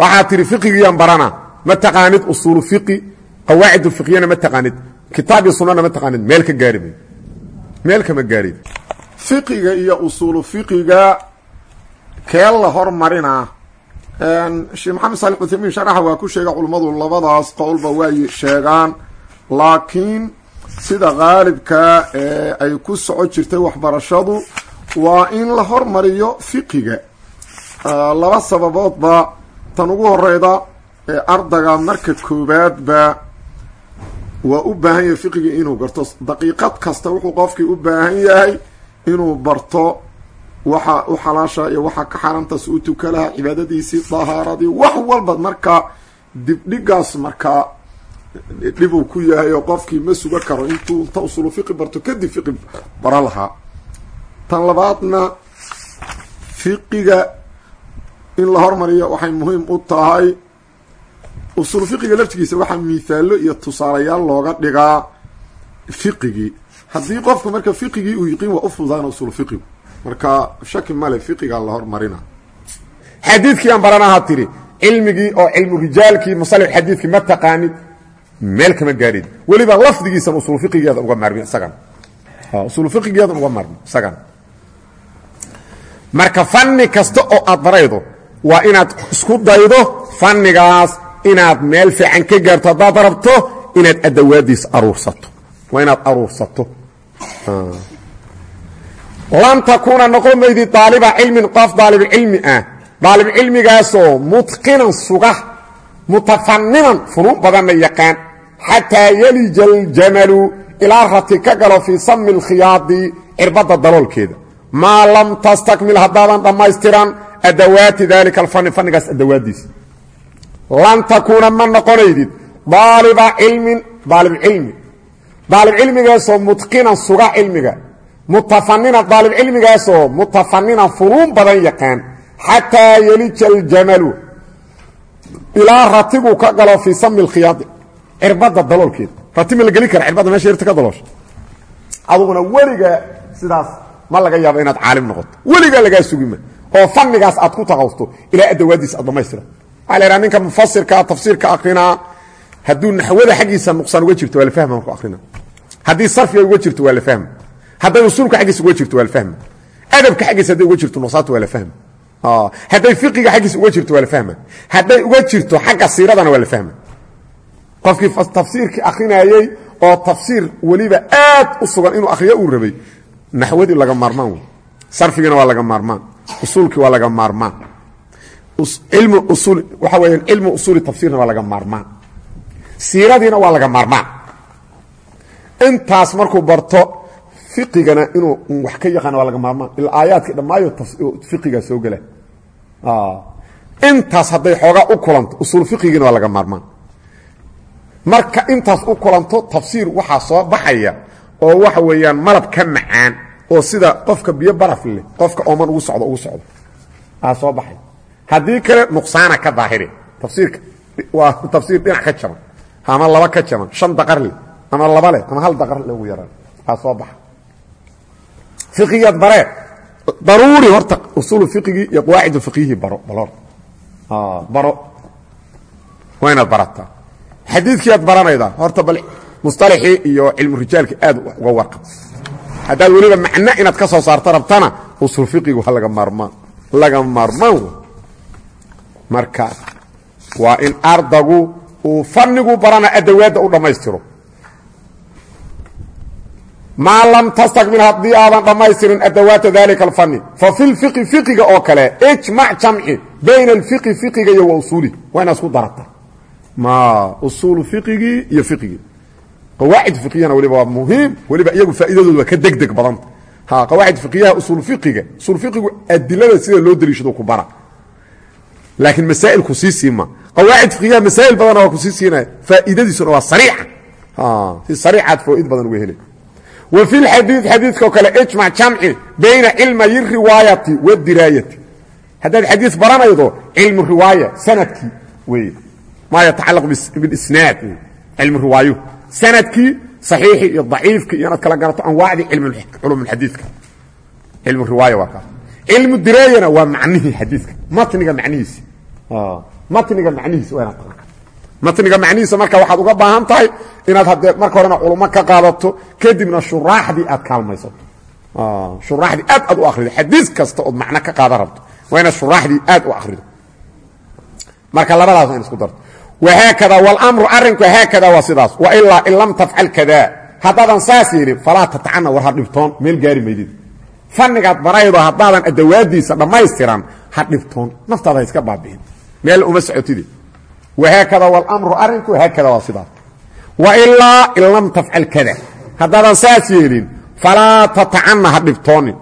waxaad tihi fiqigiiaan barana ma taqaanid usuulu fiqi qawaacid fiqiyana ma taqaanid kitaab iyo sunana ma taqaanid meel ka gaari mayd meel kama gaarid fiqiga iyo usuulu fiqiga kee la hormarinaa sheekh maxamed saali cuthaymiin sharaxa waa ku sheega culummadu labadaas qowlba way sheegaan laakiin sida qaalibka ee ay ku soco jirtay waxbarashadu waa in la hormariyo fiqiga. Laba sababoodba tan ugu horeyda ee ardayga marka koowaadba waa u baahan yahay fiqiga inuu garto daqiiqad kasta wuxuu qofkii u baahan yahay inuu barto waxa u xalaasha iyo waxa ka xaaraamtaas u tuka laha cibaadadiisii dahaaradii wax walba markaa dibdhigaas markaa dhib uu ku yahay oo qofkii ma suga karo intuu inta usulu fiqi barto kadib fiqi bara lahaa tan labaadna fiqiga in la hormariyo waxay muhiim u tahay. Usulu fiqiga laftigiisa waxaa miithaallo iyo tusaalayaal looga dhigaa fiqigii. Haddii qofku marka fiqigii uu yiqiin waa u fududaana usulu fiqigu marka shaki male fiqigaa la hormarina. Xadiidkii aan baranaha tiri cilmigii oo cilmu rijaalkii musalix xadiidkii ma taqaanid meel kama gaadhid weliba lafdigiisan usul fiqigeeda uga maarmi isagan usul fiqigeedan uga maarmi isagan marka fanni kasta oo aad baraydo waa inaad isku daydo fannigaas inaad meel fiican ka gaarto haddaad rabto inaad adawaadiis aruursato. Waa inaad aruursato. Lan takuuna noqon maydi daaliba cilmin qof daalibcilmi ah. Daalibcilmigaasoo mutqinan suga mutafaninan funuun badanna yaqaan. Xataa yelija aljamalu ilaa rati ka galo fii sami اlkhiyaadi cirbadda daloolkeeda. Maa lam tastakmil haddaadan dhammaystiran adawaati dalika alfani fannigaas adawaaddiisa lan takuuna ma noqonaydid daaliba cilmin daalibcilmi daalibcilmigaasoo mutqinan suga cilmiga. Mutafaninan daalibcilmigaasoo mutafaninan funuun badan yaqaan. Xataa yelija aljamalu ilaa ratigu ka galo fii sami اlkhiyaadi cirbadda daloolkeeda rati ma la geli kara cirbadda meesha yarta ka daloosha aduguna weligaa sidaas ma laga yaabo inaad caalim noqoto. Weligaa lagaa sugima oo fannigaas aad ku taqawsto ilaa adawaadiisa aad dhamaystira waxaa la yhaha ninka mufasirkaa tafsiirka akrinaa hadduu naxwada xaggiisa nuqsaan uga jirto waa la fahma marku akrina haddii sarfiga uga jirto waa la fahma. Hadday usuulka xaggiisa uga jirto waa la fahma. Adabka xaggiisa hadday uga jirto nuqsaanta waa la fahma hadday fiqiga xaggiisa uga jirto waa la fahma hadday uga jirto xagga siiradana waa la fahma qofkii tafsiirkii akrinayey oo tafsiir weliba aad u sugan inuu akhriyo uu rabay naxwadii laga maarmaan wey sarfigina waa laga maarmaan. Usuulkii waa laga maarmaan. Ilmu usuul waxa weeyaan cilmu usuuli tafsiirna waa laga maarmaan. Siiradiina waa laga maarmaan. Intaas markuu barto fiqigana inuu wax ka yaqaan waa laga maarmaan. Ilaa aayaadkii dhammaayo fiqigaa soo gela intaas hadday xoogaa u kulanto usuul fiqigiina waa laga maarmaan. Marka intaas u kulanto tafsiir waxaa soo baxaya oo waxa weeyaan malab ka macaan oo sida qofka biyo baraf leh qofka ooman ugu socdo ugu socdo. Aa soo baxay. Haddii kale nuqsaana ka daahiri tafsiirka waa tafsiir dhinac ka jaban ama laba ka jaban shan daqar leh ama laba leh ama hal daqar leh ugu yaraan. Aa soo baxa fiqigaad baree daruuri horta usuulu fiqigii iyo qawaacid fiqihii baro balor baro. Waa inaad xadiidkii aad baranaydaa horta bal musطalaxii iyo cilmu rijaalki aad uga warqab haddaad weliba macno inaad ka soo saarto rabtana usul fiqigu ha laga maarmaan. Marka waa in ardagu uu fannigu barana adawaadda u dhammaystiro maa lam tastakmil haddii aadan dhammaystirin adawaata dalika alfanni fa fi lfiqi fiqiga oo kale ijmac jamci bayna alfiqi fiqiga iyo wa usuulih waa inaad isku darata. Ma usuulu fiqigii iyo fiqigii qawaacid fiqiyana weliba waa muhiim. Weliba iyagu faa'iidadoodu waa ka degdeg badanta ha qawaacid fiqiyaha usul fiqiga usul fiqigu adilada sida loo daliishado ku bara. Laakiin masaa'il ku sii siima. Qawaacid fiqiyaha masaa'il badana waa ku sii siinaya faa'iidadiisuna waa sariica. Si sariicaad faaid badan uga helay wa fi lxadiid xadiidkao kale ijmac jamci bayna cilmayi riwaayati wadiraayati haddaad xadiis baranaydo cilmu riwaaya sannadkii wey maa yatacalaq bilisnaad cilmu riwaayo. Sanadkii saxiixii iyo daciifkii iyo inaad kala garato anwaacdii culumulxadiidka cilmu riwaaya waa kaas cilmu diraayana waa macnihii xadiidka. Matniga macnihiisi matniga macnihiisi waa inaad taqaan matniga macnihiisa marka waxaad uga baahan tahay inaad haddee marka horena culummo ka qaadato kadibna shuraaxdii aad kaalmaysato shuraaxdii aad aad u akrido xadiis kasta ood macno ka qaadan rabto. Waa inaad shuraaxdii aad u akrido marka labadaas waa in isku darto. Wahaakada wاlmru arinku haakada waa sidaas. Wailaa in lam tafcal kada. Haddaadan saas yeelin falaa tatacana war ha dhibtoon meel gaari maydid. Fannigaad baraydo haddaadan adawaadiisa dhammaystiran ha dhibtoon. Naftaada ha iska baabi'in. Meel uma socotide wahaakada wاlmru arinku haakada waa sidaas wailaa in lam tafcal kada haddaadan saas yeelin falaa tatacana ha dhibtoonin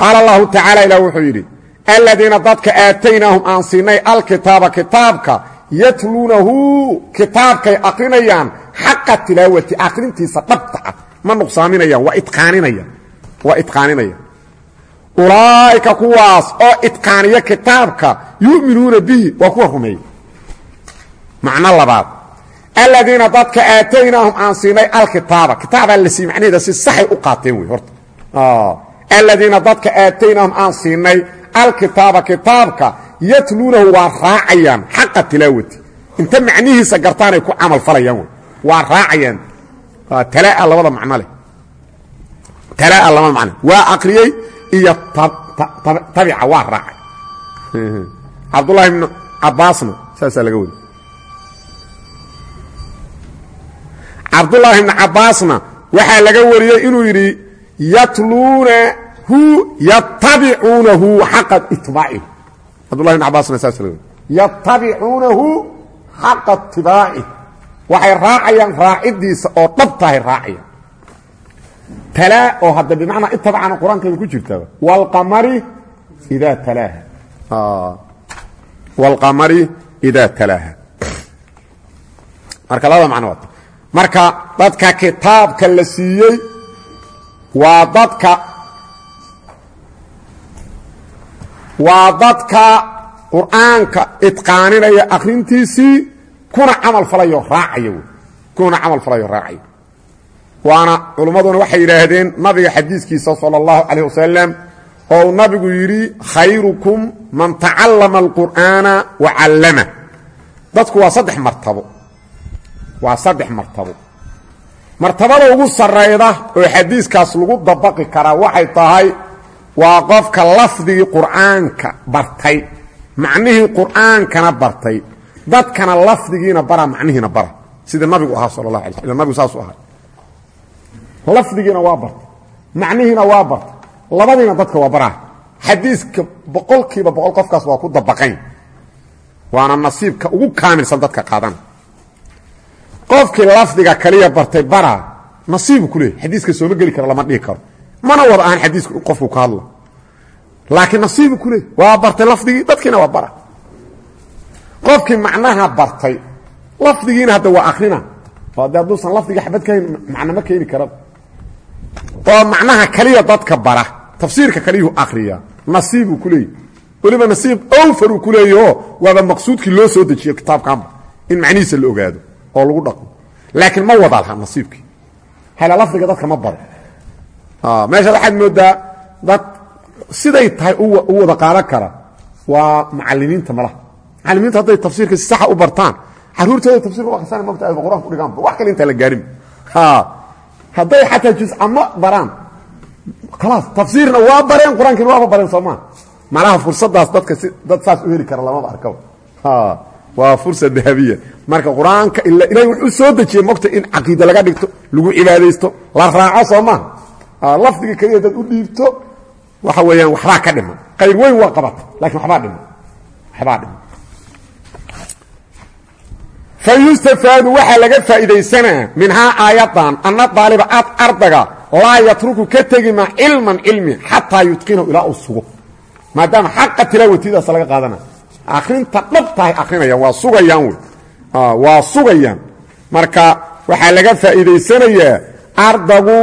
qaala اllahu tacaala ilah wuxuu yidhi aladiina dadka aataynaahum aan siinay alkitaaba kitaabka yatluunahu kitaabkay akrinayaan xaqa tilaawati akrintiisa dhabta ah ma nuqsaaminayaan waa idqaaninayaan waa idqaaninayaan kuwaas oo idqaaniya kitaabka yu'minuuna bihi waa kuwa rumeeya macno labaad. Aladiina dadka aataynaahum aan siinay alkitaaba. Kitaabaa la sii macnaheeda si saxay u qaateen wey horta. Aladiina dadka aataynaahum aan siinay alkitaaba kitaabka yatluunahu waa raacayaan xaqa tilaawati. Inta macnihiisa gartaanay ku camal falayaan wey waa raacayaan. Talaa labada macno leh. Talaa labada macno. Waa aqriyey iyo tabica waa raacay cabdullaahi ibnu cabaasna waxaa laga wariyey inuu yidhi yatluunahu yatabicuunahu xaqa itbaacihi cabdullahi ibn cabaasna saas laga yatabicuunahu xaqa itibaacihi waxay raacayaan raacidiisa oo dhabtahay raacayaan talaa oo hadda bimacnaa itabacana qur'aankeeda ku jirtaa wlqamari idaa talaaha. Wاlqamari idaa talaaha. Marka labada macno waata marka dadka kitaabka la siiyey waa dadka waa dadka qur'aanka idqaaninaya akrintiisii kuna camal falayo raacaya kuna camal falayo raacaya waana culummaduna waxay yidhaahdeen nabiga xadiiskiisa salى اllahu calayh wasalam oo uu nabigu yidhi khayrukum man tacallama alqur'aana wa callama dadku waa saddex martabo waa saddex martabo. Martabada ugu sarrayda oo xadiiskaas lagu dabaqi karaa waxay tahay waa qofka lafdigii qur'aanka bartay macnihii qur'aankana bartay dadkana lafdigiina bara macnihiina bara sida nabigu ahaa sal la ala nabigu saasuu ahaa. Lafdigiina waa bartay macnihiina waa bartay labadiina dadka waa baraa. Xadiiska boqolkiiba boqol qofkaas waa ku dabaqayn waana nasiibka ugu kaamilsan dadka qaadana qofkii lafdiga kaliya bartay bara nasiibu ku xadiiska sooma geli karo lama dhihi karo. Mana wada ahan xadiiska qofku ka hadla laakiin nasiibu ku waa bartay lafdigii dadkiina waa bara. Qofkii macnaha bartay lafdigiina hadda waa akrina oo hadduusan lafdiga xabad ka hayn macno ma keeni kara oo macnaha kaliya dadka bara. Tafsiirka kaliyuu akriya nasiibuu ku weliba nasiib owfaruu ku waaba maqsuudkii loo soo dejiyo kitaabkanba in macnihiisa la ogaado oo lagu dhaqmo laakiin ma wada laha nasiibkii hala lafdiga dadka ma baro. Meesha waxaad moodaa dad siday tahay u wada qaadan kara waa macalimiinta malaha macalimiinta hadday tafsiirka si saxa u bartaan caruurtooda tafsirka u akhrisana mogta ayba qur'aanka udhigaanba wax kale intaan la gaarin. Hadday xataa juscama baraan khalaas tafsiirna waa bareen qur'aankiina waaba bareen soomaa malaha fursadaas dadka si dad saas u heli kara lamaba arkaba waa fursa dahabiya. Marka qur'aanka ila ilahay wuxuu soo dejiyey mogta in caqiida laga dhigto lagu cibaadaysto la raaco soo maa lafdiga keliya dad u dhiibto waxa weeyaan waxbaa ka dhiman. Qayr weyn waa qabata laakiin wabaa dhiman. Waxbaa dhiman. Fa yustafaadu waxaa laga faa'iidaysanaa minhaa aayadan anna daaliba ad ardaga laa yatruku ka tegi ma cilman cilmi xataa yutqinahu ilaa uu sugo. Maadaama xaqa tilaawatidaas laga qaadana akrinta dhabtahay akrinayaan waa sugayaan wey. Waa sugayaan. Marka waxaa laga faa'iidaysanayaa ardagu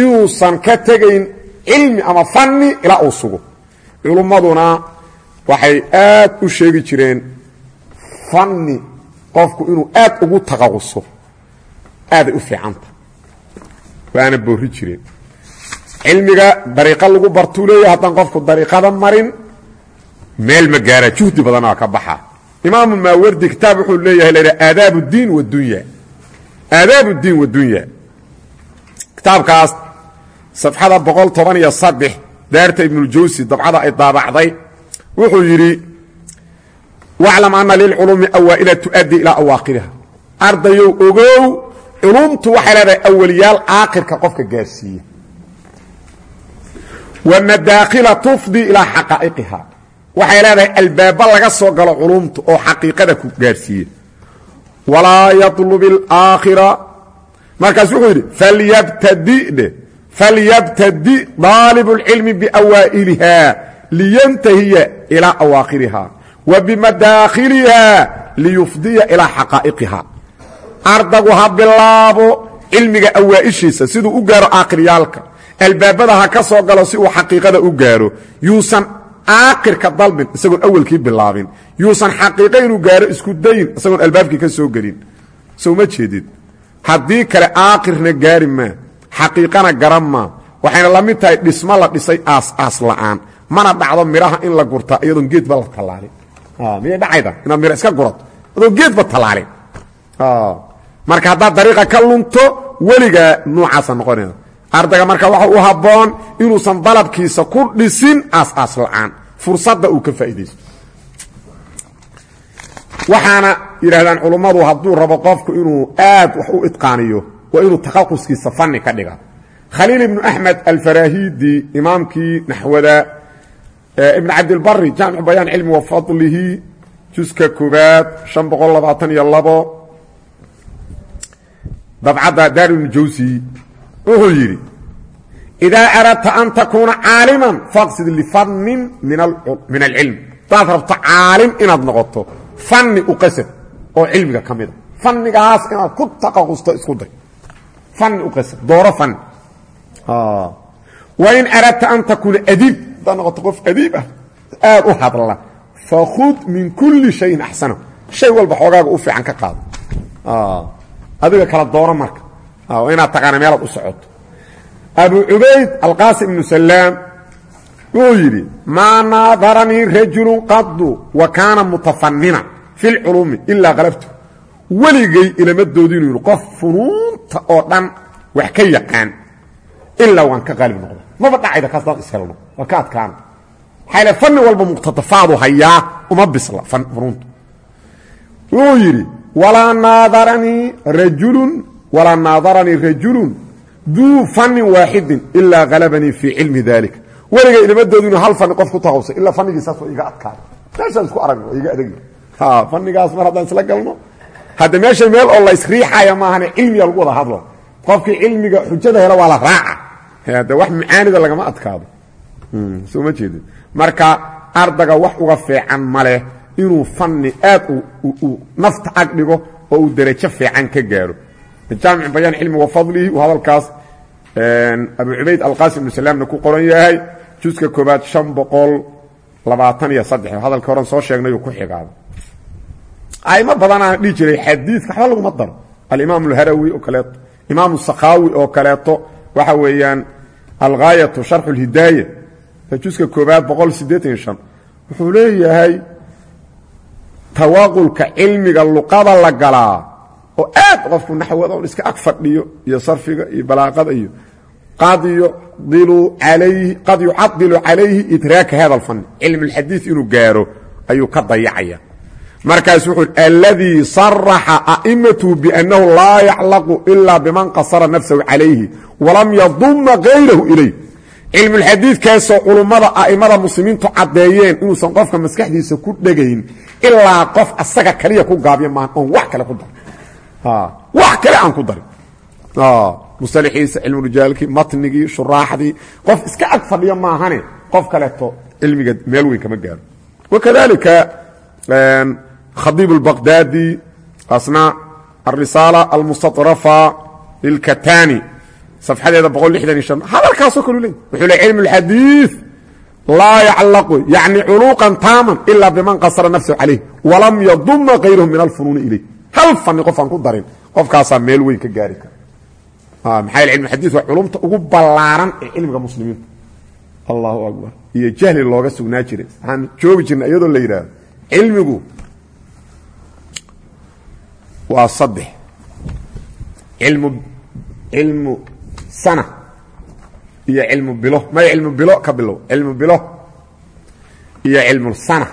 inuusan ka tegayn cilmi ama fanni ilaa uu sugo. Culummaduna waxay aad u sheegi jireen fanni qofku inuu aad ugu taqaquso aaday u fiicanta. Waana boorri jireen. Cilmiga dariiqo lagu bartuu leeyahay haddaan qofku dariiqada marin meel ma gaara juhdi badanaa ka baxa. Imaamu maawardi kitaab wuxuu leeyahay laydha aadaab diin wadunya aadaab اdiin wadunya kitaabkaas safxada boqol toban iyo saddex daarta ibnuljawsi dabcada ay daabacday wuxuu yidhi waclam ana lilculuumi awaa'ila tu'addi ilaa awaakiriha ardayow ogow culumtu waxay leedahay awaliyaal aakhirka qofka gaarsiiya. Wa madaakhila tufdi ilaa xaqaa'iqiha waxay leedahay albaaba laga soo galo culumta oo xaqiiqada ku gaarsiiya walaa yatlub alaakhira. Markaas wuxuu yidhi falyabtadidhe falyabtadi daalibu اlcilmi biawaa'iliha liyantahiya ilaa awaakhiriha wa bimadaakhiliha liyufdiya ilaa xaqaa'iqiha. Ardagu ha bilaabo cilmiga awaa'ishiisa siduu u gaaro aakhiriyaalka. Albaabada ha ka soo galo si uu xaqiiqada u gaaro yuusan aakhirka dalbin isagoon awalkii bilaabin. Yuusan xaqiiqa inuu gaaro isku dayin isagoon albaabkii ka soo gelin. Soo ma jeedid? Haddii kale aakhirna gaari maa xaqiiqana garan maa waxayna la mid tahay dhismo la dhisay aas-aas la'aan. Mana dhacdo midhaha in la gurtaa iyadoon geedba la tallaalin. Miyay dhacayda? Inaad midha iska gurato adoon geedba tallaalin. Marka haddaad dariiqa ka lunto weligaa nuucaasa noqonayda ardayga marka waxa u habboon inuusan dalabkiisa ku dhisin aas-aas la'aan fursadda uu ka faa'iidaysto. Waxaana yidhahdaan culummadu hadduu rabo qofku inuu aad wax u idqaaniyo waa inuu takhaquskiisa fanni ka dhiga. Khaliil ibnu axmed alfarahidi imaamkii naxwada ibn cabdilbari jaamicu bayaan cilmi wa fadlihi juska koobaad an boqol labaatan iyo labo dabcadda idaa aradta an takuuna caaliman faqsid lifannin min alcilm hadaad rabto caalim inaad noqoto fanni u qasad oo cilmiga ka mida fannigaas inaad ku taqaqusto isku day fanni u qasad dooro fanni wain aradta an takuuna adiib haddaad noqoto qof adiib ah aad u hadla fakhud min kulli shayin axsana shay walba xoogaaga u fiican ka qaado adiga kala dooro marka inaad taqaana meelaad u socoto abu cubayd alqaasim ibnu salaam wuxuu yidhi maa naadaranii rajulu qadu wa kaana mutafanina fi lculuumi ilaa qalabtu. Weligay ilama doodinu yidhi qof funuunta oo dhan wax ka yaqaan ilaa waan ka qaalib noqda maba dhacayda kaas daan ishelno waa ka adkaana maxaa fanni walba muqtadafaadu hayaa uma bisla funuunta wuxuu yidhi walaa naadaranii rajulun walaa naadaranii rajulun duu fannin waaxidin ilaa halabanii fii cilmi daalika weliga ilamadoodi inuu hal fanni qof ku taqawsay ilaa fannigiisaas waa iga adkaada meeshaan isku aragno waa iga adagi fannigaas mar haddaan isla galno? Hadda meesha meel oo la isriixaya maahane cilmiga lagu wada hadlo. Qofkii cilmiga xujada helo waa la raaca. De wax macaanida lagama adkaado. Soo ma jeedin. Marka ardaga wax uga fiican maleh inuu fanni aad u nafta ag dhigo oo uu derajo fiican ka gaaro. Jaamic bayaan cilmi wa fadlihi uu hadalkaas abu cubayd alqaasim ibnu salaamna ku qoran yahay juska koobaad an boqol labaatan iyo saddex. Hadalka horan soo sheegnayuu ku xigaado. Aimo badanaa dhihi jiray xadiidka waxba laguma daro. Alimaam alharawi oo kaleeto imaam sakhaawi oo kaleeto waxa weeyaan algaayatu sharxu lhidaaya juska koobaad boqol siddeetan iyo shan wuxuu leeyahay tawaaqulka cilmiga luqada la galaa oo aad qofku naxwada iska ag iyo sarfiga iyo balaaqada iyo qad yucadilu calayhi idraaka hada alfanni cilm اlxadiid inuu gaaro ayuu ka dayacaya. Markaas wuxuu aladii saraxa a'imatu biannahu laa yaclaqu ila biman qasara nafsahu calayhi walam yaduma gayrahu ilayh. Cilmulxadiidkaasoo culummada a'imada muslimiintu caddeeyeen inuusan qofka maskaxdiisa ku dhegayn ilaa qof asaga kaliya ku gaabiyo maan oon wax kale ku dar wax kale aan ku darin musalixiisa cilmurijaalkii matnigii shuraaxdii. Qof iska ag fadhiyo maahane qof kaleeto cilmiga meel weyn kama gaaro wakadalika khadiib albaqdaadi asna alrisaala almustatrafa lilkatani safxadeeda hadalkaasoo kalu leey wuxuu le cilmu اlxadiiث laa yaclaqu yacni culuqan taaman ilaa biman qasra nafsahu calayh walam yaduma kayrahum min alfunuuni ilayh. Hal fani qofaan ku darin qofkaasaa meel weyn ka gaari kara maxaa yeel cilmuxadiis waa culumta ugu ballaaran ee cilmiga muslimiinta. Allahu akbar. Iyo jahli looga sugnaa jiray. Waxaan joogi jirnay iyadoo la yidhaahdo cilmigu waa saddex. Ilmu cilmu sana iyo cilmu bilo. May cilmu bilo ka bilow. Cilmu bilo iyo cilmu sana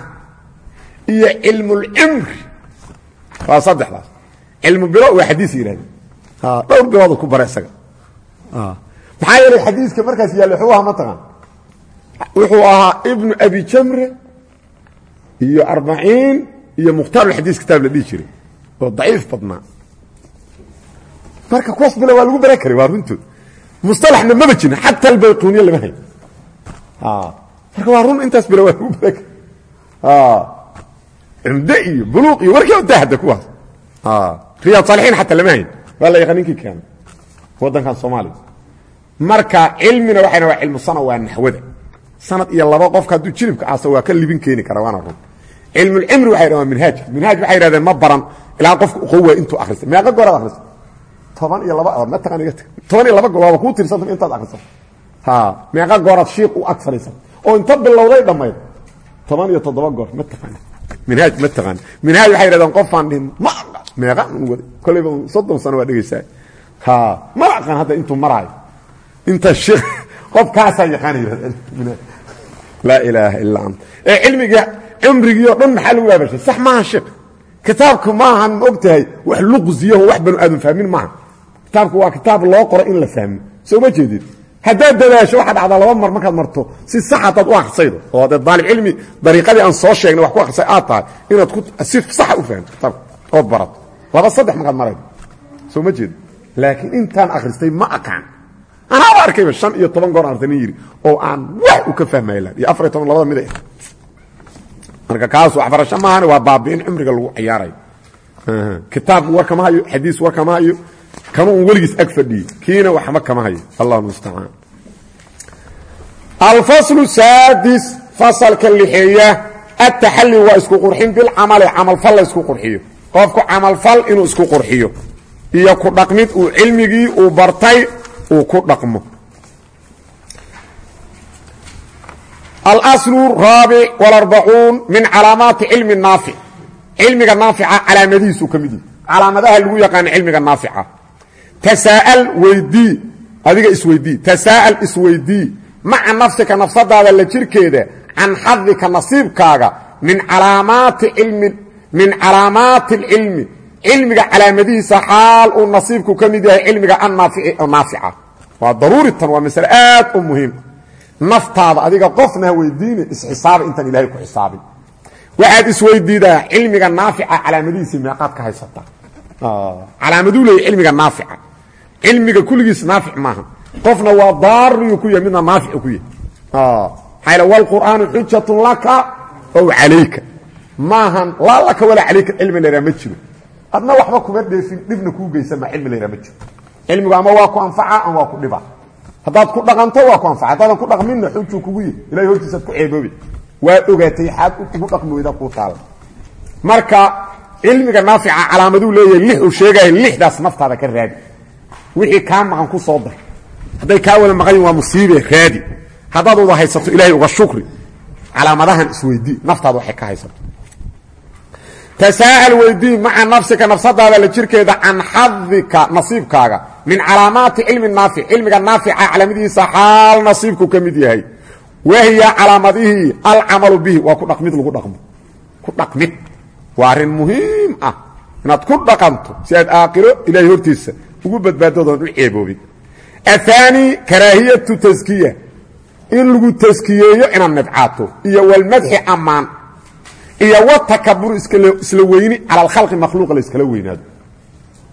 iyo cilmulcimri waa saddexdaas cilmu bilo waa xadiis yidhahde dhowr biloodu ku bara isaga. Maxaa yeelay xadiiska markaas yaalla wuxuu ahaa mataqaan wuxuu ahaa ibnu abi jamre iyo arbaciin iyo mukhtaarulxadiis kitaab la dhihi jiray oo daciif badnaa. Marka kuwaas bilo waa lagu baran karay waa runtood mustalaxna maba jirin xataa albayquniya lama hayn marka waa run intaas bilo waa lagu baran karay. Cumde iyo buluuq iyo warkii odaa hadda kuwaas. Riyaad saalixiin xataa lama hayn waa la yaqaan ninkii keenay? Waddankan soomaaliya marka cilmina waxayna waa cilmu sana waa naxwada sanad iyo laba qofka hadduu jilibka aaso waa ka libin keeni kara waana run. Cilmulcimri waxay dhahan waa minhaaj. Minhaaj waxay yidhahdeen ma baran ilaa qofka uqowa intuu akhristay meeqa gooraad akhristay toban iyo laba ma taqaan iga tag. Toban iyo laba goor waaba kuu tirsanta intaad akhrisato ha meeqa gooraad shiiq u ag fadhiisan. Oo inta bilowday dhammayd toban iyo toddoba goor ma taqaan minhaaj ma taqaan. Minhaaj waxay yidhahdeen qofaan dhihin ma meeqa wada kolleyba soddon sano waa dhegaysaa. Ha ma aqaan hadda intuu maraayo inta sheekh qofkaasaa yaqaana yidhahdeen. Laa ilaaha illaa anta. Ee cilmiga cumrigii oo dhan maxaa lagu aabashay sax maaha sheekh kitaabku maahan ma og tahay wax luqsiyaho wax banu aadam fahmin maaha. Kitaabku waa kitaab loo qoro in la fahmo. Soo ma jeedid haddaad dadaasho waxaa dhacdaa laba mar markaad marto. Si sax haddaad u akhrisaydo oo hadee daalib cilmi dariiqadii aan soo sheegnay wax ku akhrisay aad tahay inaad si saxa u fahamto kitaabka ood barato laba saddex markaad maraydo soo ma jeedo laakiin intaan akhristay ma aqaan. Anaaba arkayba shan iyo toban goor arta nin yidhi oo aan wax u ka fahmayla iyo afar iyo toban labada mid marka kaas waxbarasho maahan waa baabi'in cumriga lagu ciyaarayo kitaab war kama hayo xadiis war kama hayo kama un weligiis ag fadhiyo kiina waxba kama hayo. Allah mustacaan. Alfaslu saadis fasalka lixeeya ataxalli waa isku qurxin bilcamali camalfal la isku qurxiyo. Qofku camalfal inuu isku qurxiyo. Iyo ku dhaqmid uu cilmigii uu bartay uu ku dhaqmo. Alaslu raabic walarbacuun min calaamaati cilmi naafic cilmiga naafica calaamadihiisuu ka mid yihi calaamadaha lagu yaqaano cilmiga naafica tasaa'al weydii adiga isweydii tasaa'al isweydii maca nafsika nafsadaada la jirkeeda can xadika nasiibkaaga min calaamaati cilmi min calaamaati alcilmi cilmiga calaamadihiisa xaal uu nasiibku ka mid yahay cilmiga annaafica waa daruuri tan waa masale aad u muhiim. Naftaada adiga qofna ha weydiine isxisaaba intaan ilahay ku xisaabin. Waxaad isweydiidaa cilmiga naafica calaamadihiisii meeqaad ka naafica cilmiga kulligiis naafic maaha. Qofna waa daariyu ku yahay midna naaficu ku yahay maxaa wlqur'aanu xujatun laka ow calayka. Maahan laa laka walaa calayka cilmi laydhaha ma jiro. Adna waxba kuma dheefin dhibna kuu geysan ma cilmi laydhaha ma jiro. Cilmigu ama waa ku anfaca ama waa ku dhiba. Haddaad ku dhaqanto waa ku anfaca. Haddaadan ku dhaqminna xujuu kugu yihi ilahay hortiisaad ku ceeboobi. Waad ogaatay xaad ugu dhaqmi weydaa kuu taala marka cilmiga naafica calaamaduu leeyahay lix uu sheegaya lixdaas naftaada ka raadi wixii kaa maqan ku soo dar hadday kaa wada maqan yihiin waa musiibe raadi. Haddaad wada haysato ilaahay uga shukri. Calaamadahan isweydii naftaada waxay ka haysato. Tasaa'al weydii maca nafsika nafsadaada la jirkeeda can xadika nasiibkaaga. Min calaamaati cilmi naafic cilmiga naafica calaamadihiisa xaal nasiibku ka mid yahay. Wahiya calaamadihii alcamalu bihi waa ku dhaqmid lagu dhaqmo. Ku dhaqmid waa arrin muhiim ah. Inaad ku dhaqanto si aad aakhiro ilahay hortiisa ugu badbaadoodoon u ceeboobin ahaani karaahiyatu taskiya in lagu taskiyeeyo inaad nibcaato iyo walmadxi ammaan. Iyo watakabur isla weyni. Cala alkhalqi makhluuqa la iskala weynaado.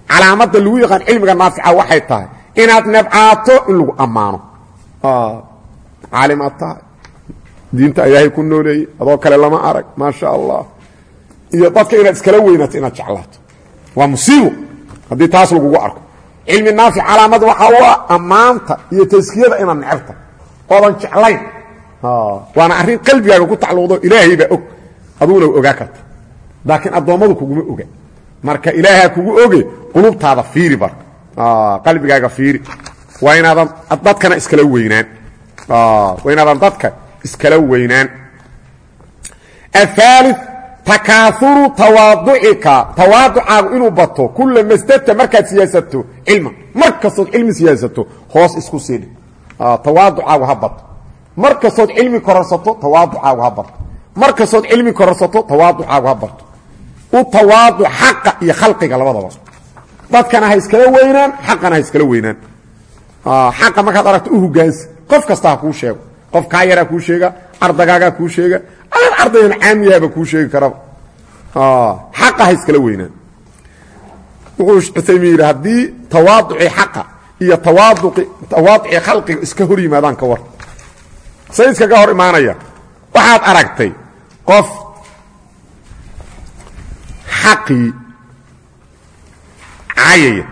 Calaamadda lagu yaqaan cilmiga naafica waxay tahay inaad nebcaato in lagu ammaano. Caalimaad tahay diinta ilaahay ku nooleeyey adoo kale lama arag maa sha allah iyo dadka inaad iskala weynaato inaad jeclaato. Waa musiibo. Haddii taas lagugu arko cilmi naafi calaamad waxaa u ah ammaanta iyo taskiyada inaad necabta oodan jeclayn. Ah. Waana arrin qalbigaaga ku tacluuqdo ilaahaybaa og. Aduguna ogaa karta. Laakiin addoommadu kuguma oga. Marka ilaahaa kugu oge qulubtaada fiiri bar. Ah, qalbigaaga fiiri. Waa inaadan dadkana iskala weynaan. Ah, waa inaadan dadka iskala weynaan. Aali takaauru tawaaducika tawaaducaagu inuu bato kula masdadta markaad siyaasato cilma. Mar kastood cilmi siyaasato hoos isku siidhi tawaaducaagu ha bato. Mar kastood cilmi kororsato tawaaducaagu ha bato. Mar kastood cilmi kororsato tawaaducaagu ha bato. U tawaaduc xaqa iyo khalqiga labadaba. Dadkana ha iskala weynaan xaqana iskala weynaan. Xaqa markaad aragto u hogaansi qof kasta ha sheego qof kaa yaraa kuu sheega ardagaagaa kuu sheega adaan ardaygan caamiyahaba kuu sheegi karaba xaqa ha iskala weynaan wuxuu cuthaymin yidhi haddii tawaaducii xaqa iyo tawaaduci tawaaducii khalqiga iska hor yimaadaan ka war. Say iskaga hor imaanaya. Waxaad aragtay qof xaqii cayaya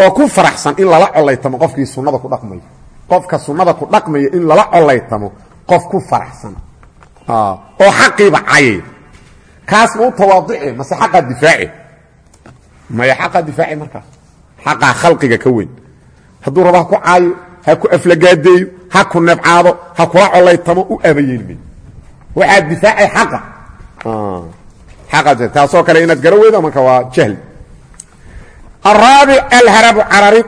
oo ku faraxsan in lala colaytamo qofkii sunnada ku dhaqmaya qofka sunnada ku dhaqmaya in lala colaytamo qof ku faraxsan. Oo xaqiiba cayaya kaas ma u tawaaduce mase xaqaa difaaci maya xaqaa difaaci markaas xaqaa khalqiga ka weyn. Hadduu rabo ha ku caayo ha ku aflagaadeeyo ha ku nebcaado ha kula colaytamo u abayeelmay waxaa difaacay xaqa. Taasoo kale inaad gara weydo marka waa jahli araabic alharabu cararid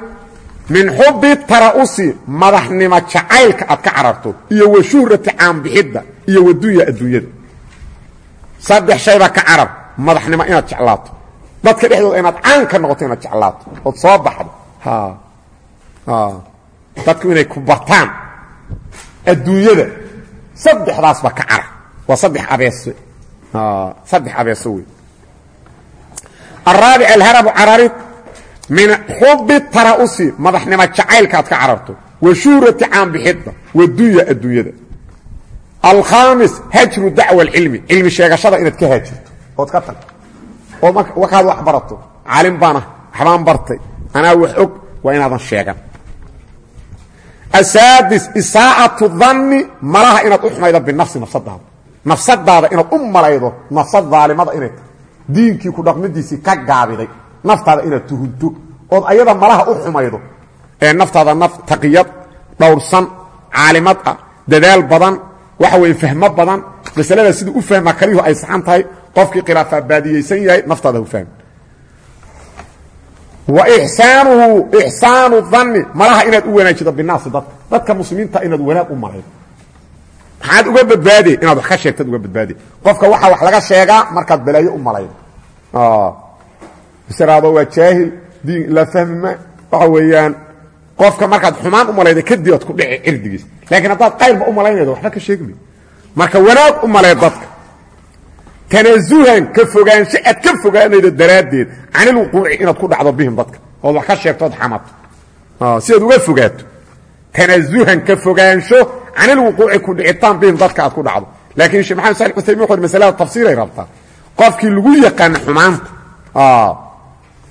min xubi tara'usi madaxnimo jacaylka aad ka cararto iyo wa shuhrati caanbixidda iyo wadunya adduunyada. Saddex shayba ka carab madaxnimo inaad jeclaato. Dadka dhexdooda inaad caan ka noqoto inaad jeclaato ood soo baxdo. Dadku inay ku bartaan adduunyada. Saddexdaasba ka carab. Waa saddex abeese saddex abeese wey araabic alharabu cararid min xubi tara'usi madaxnimo jacaylka aad ka cararto wa shuhrati caanbixidda wadunya adduunyada alkhaamis hajru dacwa alcilmi cilmi sheegashada inaad ka haajirto ood ka tagto oo markaad wax barato caalim baan ah waxbaan bartay anaa wax og waa inaadan sheegan asaadis isaacatu danni malaha inaad u xumaydo binafsi nafsadaada nafsadaada inaad u malaydo nafsad daalimada inay tahay diinkii ku dhaqmidiisii naftaada inaad tuhunto ood ayada malaha u xumaydo ee naftaada naf taqiyad dhowrsan caalimad ah dadaal badan waxa weye fahmo badan masalada siduu u fahma kaliyuhu ay saxan tahay qofkii khilaafaa baadiyeysan yahay naftaada hu fahmi. Wa ixsaanuhu ixsaanu danni malaha inaad u wanaajido binaasi dadka dadka muslimiinta inaad wanaag u malaydo maxaad uga badbaade inaad wax ka sheegtad uga badbaade qofka waxaa wax laga sheegaa markaad balaayo u malaydo israado waa jaahil diin la fahmima waxa weeyaan qofka markaad xumaan u malayda kadib aad ku dhici cirdigiis. Laakiin haddaad qayrba u malaynaydo waxba ka sheegmay marka wanaag u malay dadka. Tanaasuhan ka fogaansho aad ka fogaanaydo daraaddeed. Canilwuquuci inaad ku dhacdo bihim dadka. Ood wax ka sheegto ood xamato. Si aad uga fogaato. Tanaasuhan ka fogaansho canilwuquuci ku dhicitaan bihim dadka aad ku dhacdo. Laakiin sheekh maxamed salix uthaymin wuxu masalada tafsiiray rabtaa. Qofkii lagu yaqaan xumaanta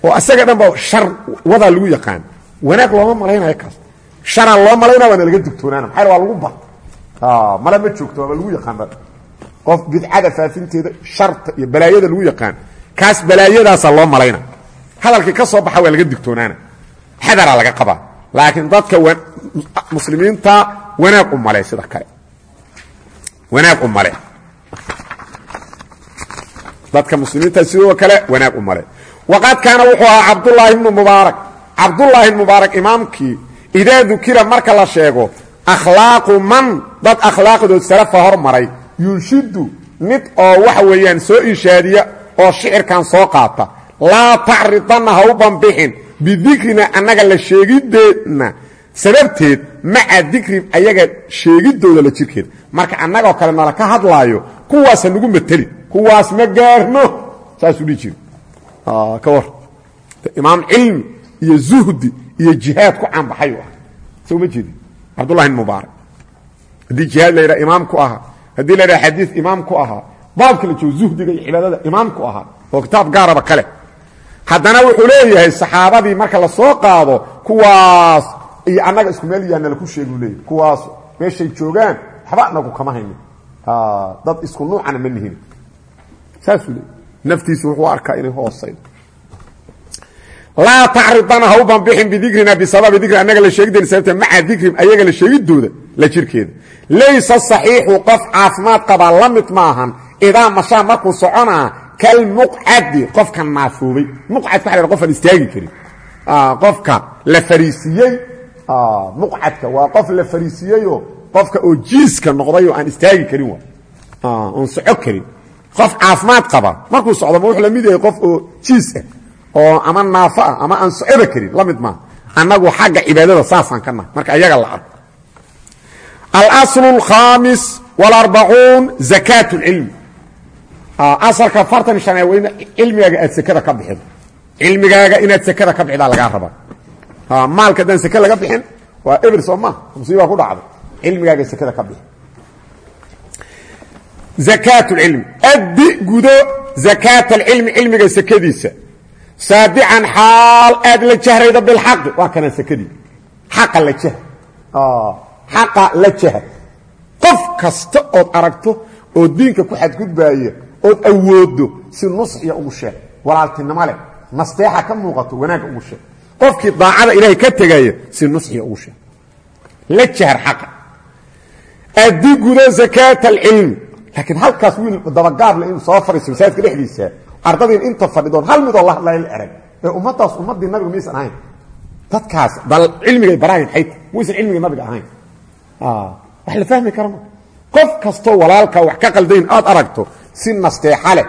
oo isaga dhan ba shar wadaa lagu yaqaan. Wanaag looma malaynayo kaas. Sharaa loo malaynaya waana laga digtoonaana maxaa waa lagu bar. Male ma joogto waaba lagu yaqaanba qof bidcada faafinteeda sharta iyo balaayada lagu yaqaan. Kaas balaayadaasaa loo malayna. Hadalkii ka soo baxa waa laga digtoonaana xadaraa laga qabaa. Laakiin dadka muslimiinta wanaag u male sida kale. Wanaag u male dadka muslimiinta sidoo kale wanaag u male waqad kaana wuxuu ahaa cabdulaahi bnu mubaarak cabdulaahi bn mubaarak imaamkii idaa dukira marka la sheego akhlaaqu man dad akhlaaqdood salafa hormaray yunshidu mid oo waxa weeyaan soo inshaadiya oo shicirkan soo qaata laa tacridanna ha u banbixin bidikrina annaga la sheegideenna sababteed maca dikrin ayaga sheegidooda la jirkeeda marka annagoo kale nala ka hadlaayo kuwaasa nagu mateli kuwaas ma gaarno saasuu dhihi war. Imaam cilmi iyo zuhdi iyo jihaad ku caanbaxay ah soo ma jeedi cabdullahi bn mubaarak. Haddii jihaad la yidhaha imaam ku ahaa haddii la yidhaha xadiid imaam ku ahaa baabka la joogo zuhdiga iyo cibaadada imaam ku ahaa oo kitaab gaaraba kale. Haddana wuxuu leeyahay saxaabadii marka la soo qaado kuwaas iyo annaga isku meel yaana laku sheegu leeyahy kuwaas meeshay joogaan waxba anagu kama haynin. Dad isku nuucana ma nihin saasuu leey naftiisu wuxuu arkaa inay hoosayn laa tacridana ha u banbixin bidikrina bisababi dikri annaga la sheegideen sababta maca dikrim ayaga la sheegidooda la jirkeeda. Laysa saxiixu qof caafimaad qabaa la maahan idaa mashaa markuu soconaa kalmuqcadi qofka naafoobay muqcadka waa la qofaan istaagi karin. Qofka la fariisiyey muqcadka waa qof la fariisiyeyoo qofka oo jiiska noqdayoo aan istaagi karin wa oon soco karin qof caafimaad qaba. Markuu socdo ma wuxuu la mid yahay qof oo jiis ah oo ama naafo ah ama aan socoba karin la mid maaha annagu xagga cibaadada saasaan ka nahay. Marka ayaga la arko. Alaslu alkhaamis walarbacuun zakaat اlcilmi asalka fartan shanee waa in cilmigaaga aad sekada ka bixido cilmigaaga inaad sekada ka bixidaa lagaa rabaa. Maalka haddaan seke laga bixin waa eber soo maa musiibaa ku dhacday cilmigaaga sekada ka bixi zakaat اlcilmi addi gudo zakaat alcilmi cilmiga sekadiisa saadican xaal aad la jahrayda bilxaqi waa kana sekadii xaqa la jah xaqa la jaha qof kasta ood aragto oo diinka ku xadgudbaaya ood awoodo si nusxiya ugu sheeg. Walaaltinimo leh. Nasteexa ka muuqato wanaagga ugu sheeg. Qofkii daacada ilaahay ka tegaya si nusxiya ugu sheeg. La jahar xaqa. Addi gudo laakiin halkaas wiil dabagaable inuu soo fariiso masaajidka dhexdiisa ardadiin inta fadhidoon hal midoo la hadlaya la erag ee ummaddaas ummaddii nabiga maysan ahayn. Dadkaas bal cilmigay barahayn xayta waysan cilmigii nabiga ahayn. Wax la fahmi kara ma. Qof kastoo walaalka wax ka qaldayn aad aragto si nasteexa leh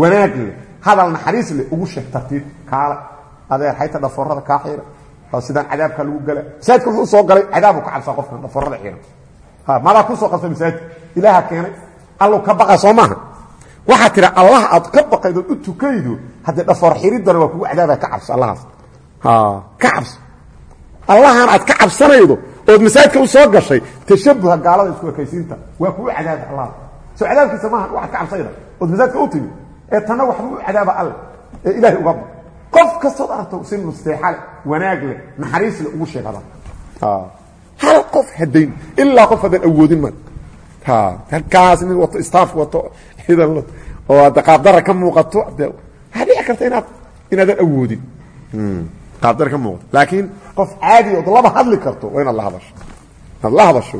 wanaag leh hadal naxariis leh ugu sheeg tartiib kaala adeer xayta dhafoorada kaa xiira. Oo sidaan cadaabka lagu gala. Masaajidka wuxuu u soo galay cadaabu ka cabsaa qofkan dhafoorada xiiran madaa ku soo qabta masaajidka ilaaha keenay allow ka baqa soo maaha. Waxaa tira allah aad ka baqaydo u tukaydo haddee dhafoor xiridana waa kugu cadaaba ka cabso allahaas ka cabso. Allahan aad ka cabsanaydo ood masaajidka u soo gashay tashabuha gaalada isku ekaysiinta waa kugu cadaaba allah soo cadaabkiisa maaha waxaad ka cabsayda ood masaajidka u timi ee tanna waxba u cadaaba alle ee ilaahay uga baq qof kastood aragto si musteexale wanaag leh naxariis leh ugu sheegada hal qof hadayn ilaa qof haddaan awoodin ma halkaas nin wato staff wato ciidan oo hadda qaabdara ka muuqato waxaa dhici karta inaad inaadan awoodin. Qaabdara ka muuqato. Laakiin qof caadi ood laba hadli karto waa inaad la hadasho. Inaad la hadasho.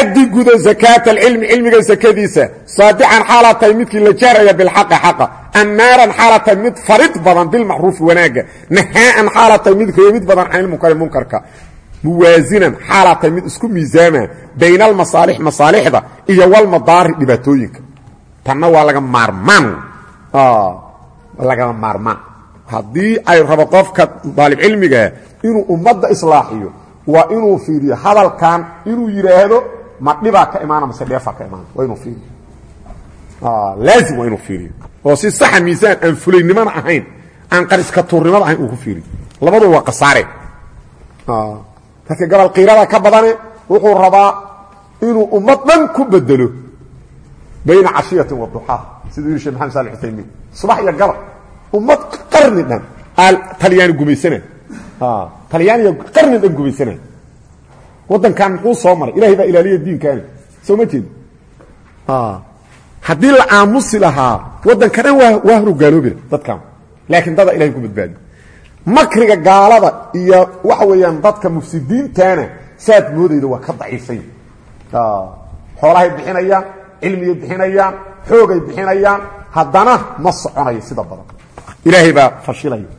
Addi gudo zakaat alcilmi cilmiga sakadiisa saadican xaalaa tahay midkii la jaaraya bilxaqi xaqa. Amaaran xaala tahay mid farid badan bilmacruufi wanaagga. Nahaaan xaala tahay mid reemid badan can ilmunkari munkarka muwaasinan xaalaa tahay mid isku miisaama bayna almasaalix masaalixda iyo walmadaari dhibaatooyinka. Tanna waa laga maarmaan. Lagama maarmaan. Haddii ay rabo qofka daalibcilmigaa inuu ummadda islaaxiyo waa inuu fiiriyo hadalkan inuu yidhaahdo ma dhibaa ka imaana mase dheefaa ka imaana. Waa inuu fiiriyo. Laazim waa inuu fiiriyo. Oo si saxa miisaan aan fulaynimona ahayn aan qariska tuurnimada ahayn dadka gobol kiirada ka badane wuxuu rabaa inuu ummad dhan ku bedelo bayna cashiyatin wa duxaa siduu yidhi shekh maxamed sali uthaymiin subax iyo gabal ummad qarni dhan aa talyaani gumaysana talyaaniga qarni dhan gumaysana waddankan muxuu soo maray? Ilahay baa ilaaliya diinkaani soo ma jeedi haddii la aamusi lahaa waddanka dhan waa horugaaloobi dadkan. Laakiin dada ilahay ku badbaadi makriga gaalada iyo waxa weeyaan dadka mufsidiintana saad moodayda waa ka daciifay. Xoolahay bixinayaan cilmiyay bixinayaan xoogay bixinayaan haddana ma soconayo sida badan. Ilaahay baa fashilaya.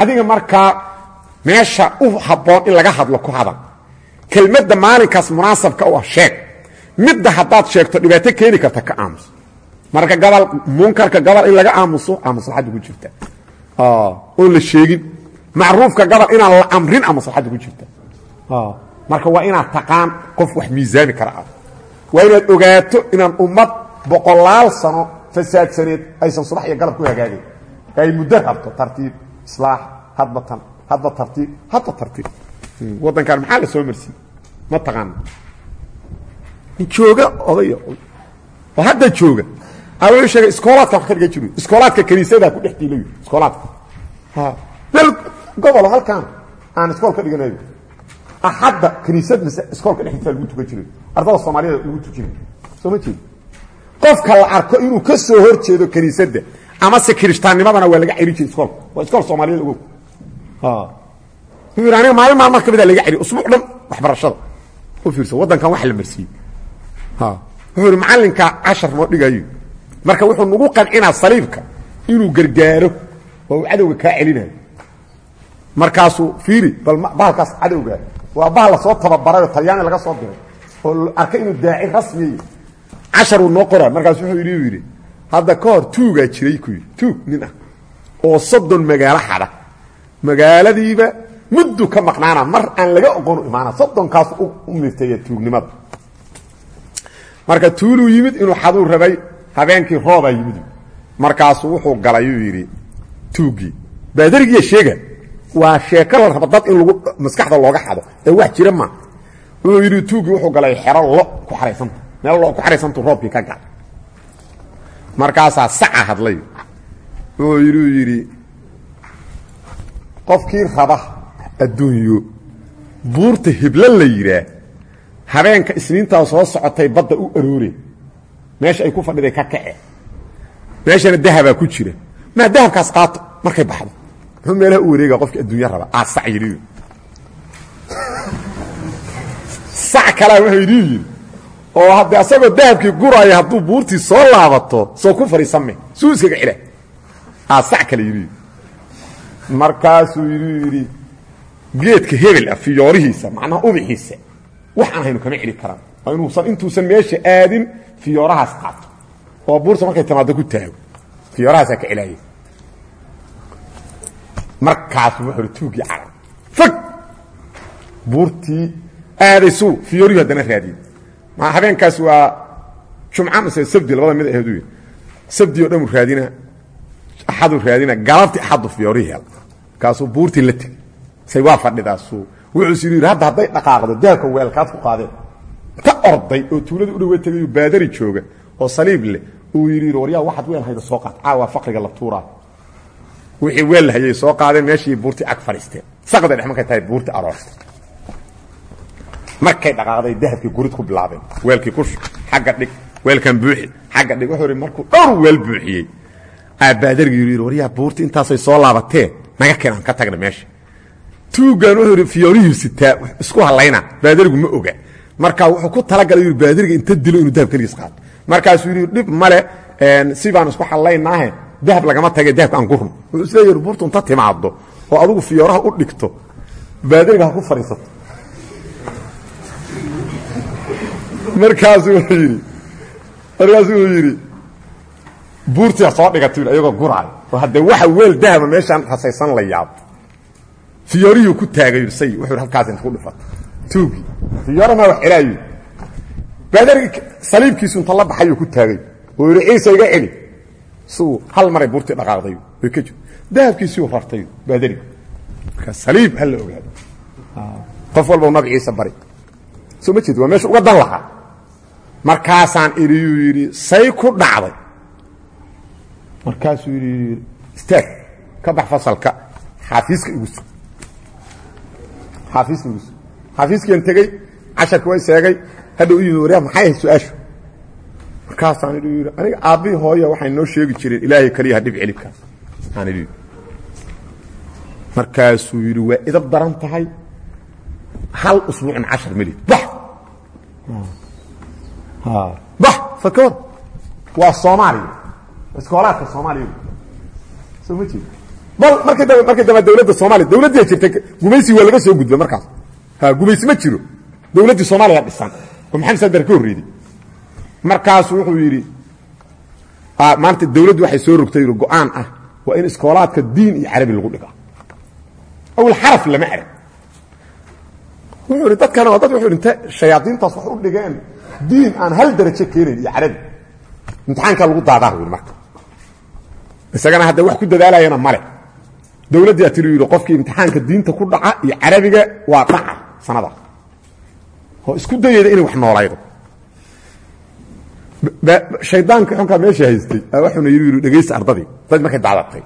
Adiga markaa meesha u habboon in laga hadlo ku hadal kelmadda maalinkaas munaasabka u ah sheeg. Midda haddaad sheegto dhibaato keeni karta ka aamus. Marka gabal munkarka gabal in laga aamuso aa maslaxadda ku jirta oon la sheegin macruufka gabal inaan la amrin a maslaxadda ku jirta. Marka waa inaad taqaan qof wax miisaami kara ah. Waa inaad ogaato inaan ummad boqolaal sano fasaadsaneed aysan subax iyo galab ku hagaagayn ay muddo rabto tartiib islaax hadba tan hadba tartiib hadba tartiib. Waddankan maxaa la soo marsiiye ma taqaana jooga odaya oo hadda jooga a sheegay iskoolaadka wax ka dhigan jiro. Iskoolaadka kaniisadaa ku dhex diilay. Iskoolaadka. Meel gobolo halkaan aan iskool ka dhiganayo axadda kaniisad mise iskoolka dhexdiisa lagu tukan jiray. Ardada soomaaliyada lagu tujinay soo ma jeedi? Qofka la arko inuu ka soo hor jeedo kaniisadda amase kirishtaannimadana waa laga ceri jiray iskoolka. Waa iskool soomaaliyada ogow. Wuxuu yidhi aniga maalin maalmaa ka mida laga ceri usbuuc dhan waxbarashada. U fiirsa waddankan wax la marsiiyey. Wuxuu yidhi macallinka cashar moo dhigayo marka wuxuu nagu qancinaa saliibka inuu gargaaro oo uu cadowga kaa celinayo. Markaasuu fiiri bal bahalkaas cadowga waa bahal la soo tababarayoo talyaani laga soo diray oo arkay inuu daaci rasmiya casharuu noo qoraa. Markaasu wuxuu yidhi yidhi hadda ka hor jiray ku yidhi. Tuug nin ah. Oo soddon magaalo xada. Magaaladiiba muddu ka maqnaana. Mar aan laga oqonu imaana soddonkaas u mirtaya tuugnimada marka tuuluu yimid inuu xaduu rabay habeenkii roobaa yimid. Markaasuu wuxuu galayuu yidhi tuuggii baadarigiiya sheega waa sheeko la raba dad in lagu maskaxda looga xado. Ee wax jira ma. Wuxuu yidhi tuuggii wuxuu galay xero lo ku xaraysanta meel lo ku xaraysantu roobkii ka gal markaasaa saca hadlay. Wuxuu yidhi uu yidhi qofkii raba adduunyo buurta hiblo la yidhaah habeenka isniintaa soo socotay badda u aroore meesha ay ku fadhiday ka kace. Meeshana dahabaa ku jira. Maa dahabkaas qaato markay baxdo. Muxuu meelaha u wareega qofkii adduunya raba aa sac kalaa wuxuu yidhi yidhi oo haddii asagoo dahabkii guraya hadduu buurtii soo laabato soo ku fadhiisame suu iskaga cila. Aa sac kale yidhi markaasuu yidhi yidhi geedka hebel ah fiyoorihiisa macnaha ubixiisa wax aan haynu kama celi karaan. Waa inuusan intuusan meesha aadin fiyoorahaas qaato. Oo buurta markay timaado ku taago. Fiyoorahaasaa ka celaya markaasu wuxuu tuugii carab fog buurtii aadaysuu fiyoorihii haddana raadiyey. Ma habeenkaas waa jumca mase sabdi labada mid aheedu sabdi oo dhan uu raadina axaduu raadina galabtii axaddu fiyoorihii hel markaasuu buurtii la tegey. Say waa fadhidaasuu. Wuxuusi yidhi hadda hadday dhaqaaqdo dahabka weelkaad ku qaadeen ka orday oo tuuladii u dhawe tegayuu baadari jooga oo saliib leh uu yidhi waryaa waxaad weel hayda soo qaad. Caawa faqriga la tuuraa. Wixii weel hayay soo qaadeen meeshii buurtii ag fadhiisteen saqda dhex markay tahay buurtii aroortay. Markay dhaqaaqday dahabkii gurid ku bilaabeen. Weelkii kush xagga dhig. Weelkan buuxi xagga dhig. Wuxuu yidhi markuu dhowr weel buuxiyey aa baadarigii yidhi waryaa buurtii intaasay soo laabatee naga keen aan ka tagna meesha. Tuugan wuxuu yidhi fiyoorihii sitaa isku hallayna baadarigu ma oga markaa wuxuu ku talagalay yidhi baadariga inta dilo inuu dahab keligiis qaato markaasuu yidhi dhib male si baan isku hallaynaahe dahab lagama tage dahabka aan gurno wuxuu isleeya yidhi buurtu inta timaado oo adugu fiyooraha u dhigto baadariga ha ku fadhiisato. Markaasuu wuxuu yidhi markaasuu wuxuu yidhi buurtia soo dhigata yidhi ayagoo guraayo oo haddee waxa weel dahaba meeshaan rasaysan la yaabo fiyoorihii ku taagay yidhi say wuxuu halkaas inta ku dhifata tuugii fiyoora maa wax celaayo baadarigii saliibkiisu inta la baxayuu ku taagay. Oo yidhi ciise iga celi. Siuu hal maray buurtii dhaqaaqday way ka jir. Dahabkiisiu rartay baadarigi marka saliib ha la ogaado. Qof walba nabi ciise bari. Soo ma jeed waa meesha uga dan lahaa. Markaasaan idhiyuu yidhi say ku dhacday. Markaasuu yidhi istaag ka bax fasalka. Xaafiiska igu sug. Xaafiiska igu sug xaafiiskiian tegey casharki way seegay hadha u yimi waryaa maxay ahayd su'aashu? Markaasaan idhi aniga aabbihii hooya waxay noo sheegi jireen ilaahay keliya ha dhib celibkaas aan idhi markaasuu yidhi waa idab daran tahay hal usbuucin cashar melid bax! Bax! Fakoor waa soomaaliya iskoolaadka soomaaliya. Soo ma jeed bal markii dambe markii dambe dawladda soomaaliya dawladdii jirtay gumaysi waa laga soo gudbay markaas ha gumaysi ma jiro. Dawladdii soomaaliya dhisan oo maxamed sadar ka horreeday markaasu wuxuu yidhi maanta dawladdu waxay soo rogtay go'aan ah. Waa in iskoolaadka diin iyo carabi lagu dhigaa. Awal xaraf lama arag. Wuxuu yidhi dadkana waa dad wuxuu inta shayaadiintaas wax u dhigeen diin aan hal darajo keenayn iyo carabi. Imtixaankaa lagu daadaa yidhi marka. Isagana hadda wax ku dadaalayana male dowladdaa tiri yidhi qofkii imtixaanka diinta ku dhaca iyo carabiga waa dhaca sanada. Oo isku dayayda inay wax noolaydo. Shaydaanka xunkaa meesha haystay yidhi yidhi dhegaysta ardadii. Dad markay dacdatay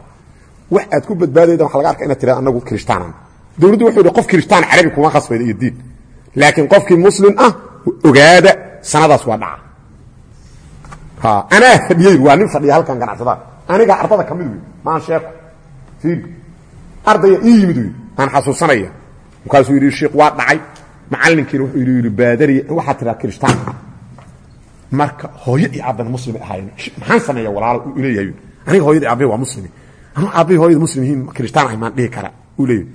wax aad ku badbaadayda waxa laga arka inaad tirada anagu kirishtaanana dowladdu wuxuu yidhi qof kirishtaan carabi kuma khasbayda iyo diin laakiin qofkii muslim ah ogaada sanadaas waa dhaca. Anaa fadhiyey waa nin fadhiya halkan ganacsadaa anigaa ardada ka mid wey maan sheeko fiiri. Ardaya ii yimid wey aan xasuusanaya markaasuu yidhi sheikh waa dhacay. Macallinkiina wuxuu yidhi baadari waxaa tiraa kirishtaan marka hooyo iyo aabbana muslim ahaayeen. Maxaan sameeya walaalo uu leeyahay? Aniga hooyada aabbay waa muslimi. Anu aabbay hooyada muslim yihiin kirishtaan ahay maan dhihi kara uu leeyahay.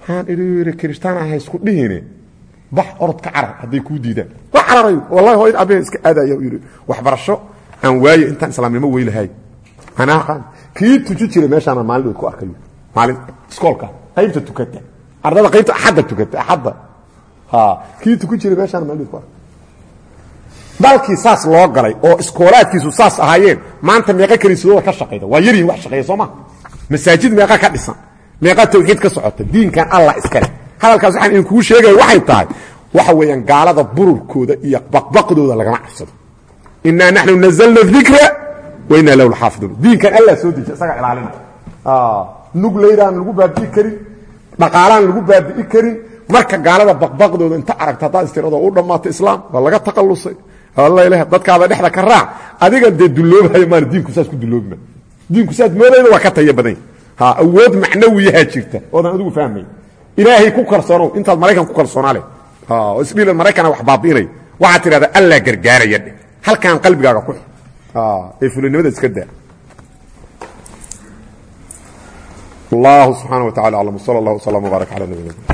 Waxaan idhi yidhi kirishtaan ahay isku dhihine. Bax orod ka carar hadday kuu diidaan. Waa cararay wallahi hooyada aabbay iska aadaya uu yidhi. Waxbarasho aan waaye intaan islaamnimo weylahay anaa kii tuji jiray meeshaana maalin dhood ku arkayo. Maalin iskoolka qaybta tukata ardada qaybta axadda tukata axadda ha kii tuku jiray meeshaana maalin dhood ku arkay dalkii saas loo galay oo iskoolaadkiisu saas ahaayeen maanta meeqa kaniisadooda ka shaqayda. Waa yaryihin wax shaqeeya soo ma. Masaajid meeqa ka dhisan. Meeqa tawxiid ka socota. Diinkan allah iskale hadalkaas waxaan idin kugu sheegaya waxay tahay waxa weeyaan gaalada bururkooda iyo baqbaqdooda lagama cabsado. Inaa naxnu nazalna dikra wa inaa lahu lxaafiduun diinkan allah soo dejiya isaga ilaalina nuglaydaan lagu baabi'i karin dhaqaalaan lagu baabi'i karin. Marka gaalada baqbaqdooda inta aragta haddaad istirado u dhammaato islaam waa laga taqalusay alla dadkaada dhexda ka raac. Adiga dee dulloobayo maana diinku saas ku dulloobma diinku saas moodayda waa ka taya badan ha awood macnawiyahaa jirta. Oodan adigu fahmay ilaahay ku kalsoonow intaad maraykan ku kalsoonaa leh oo isdhiila maraykana wax baabi'inay. Waxaad tidhahdaa allaa gargaaraya dheh halkaan qalbigaaga ku ee fulinimada iska daa wallahu subxaana wa tacala aclam sala allah wslam wbaarak cala nabina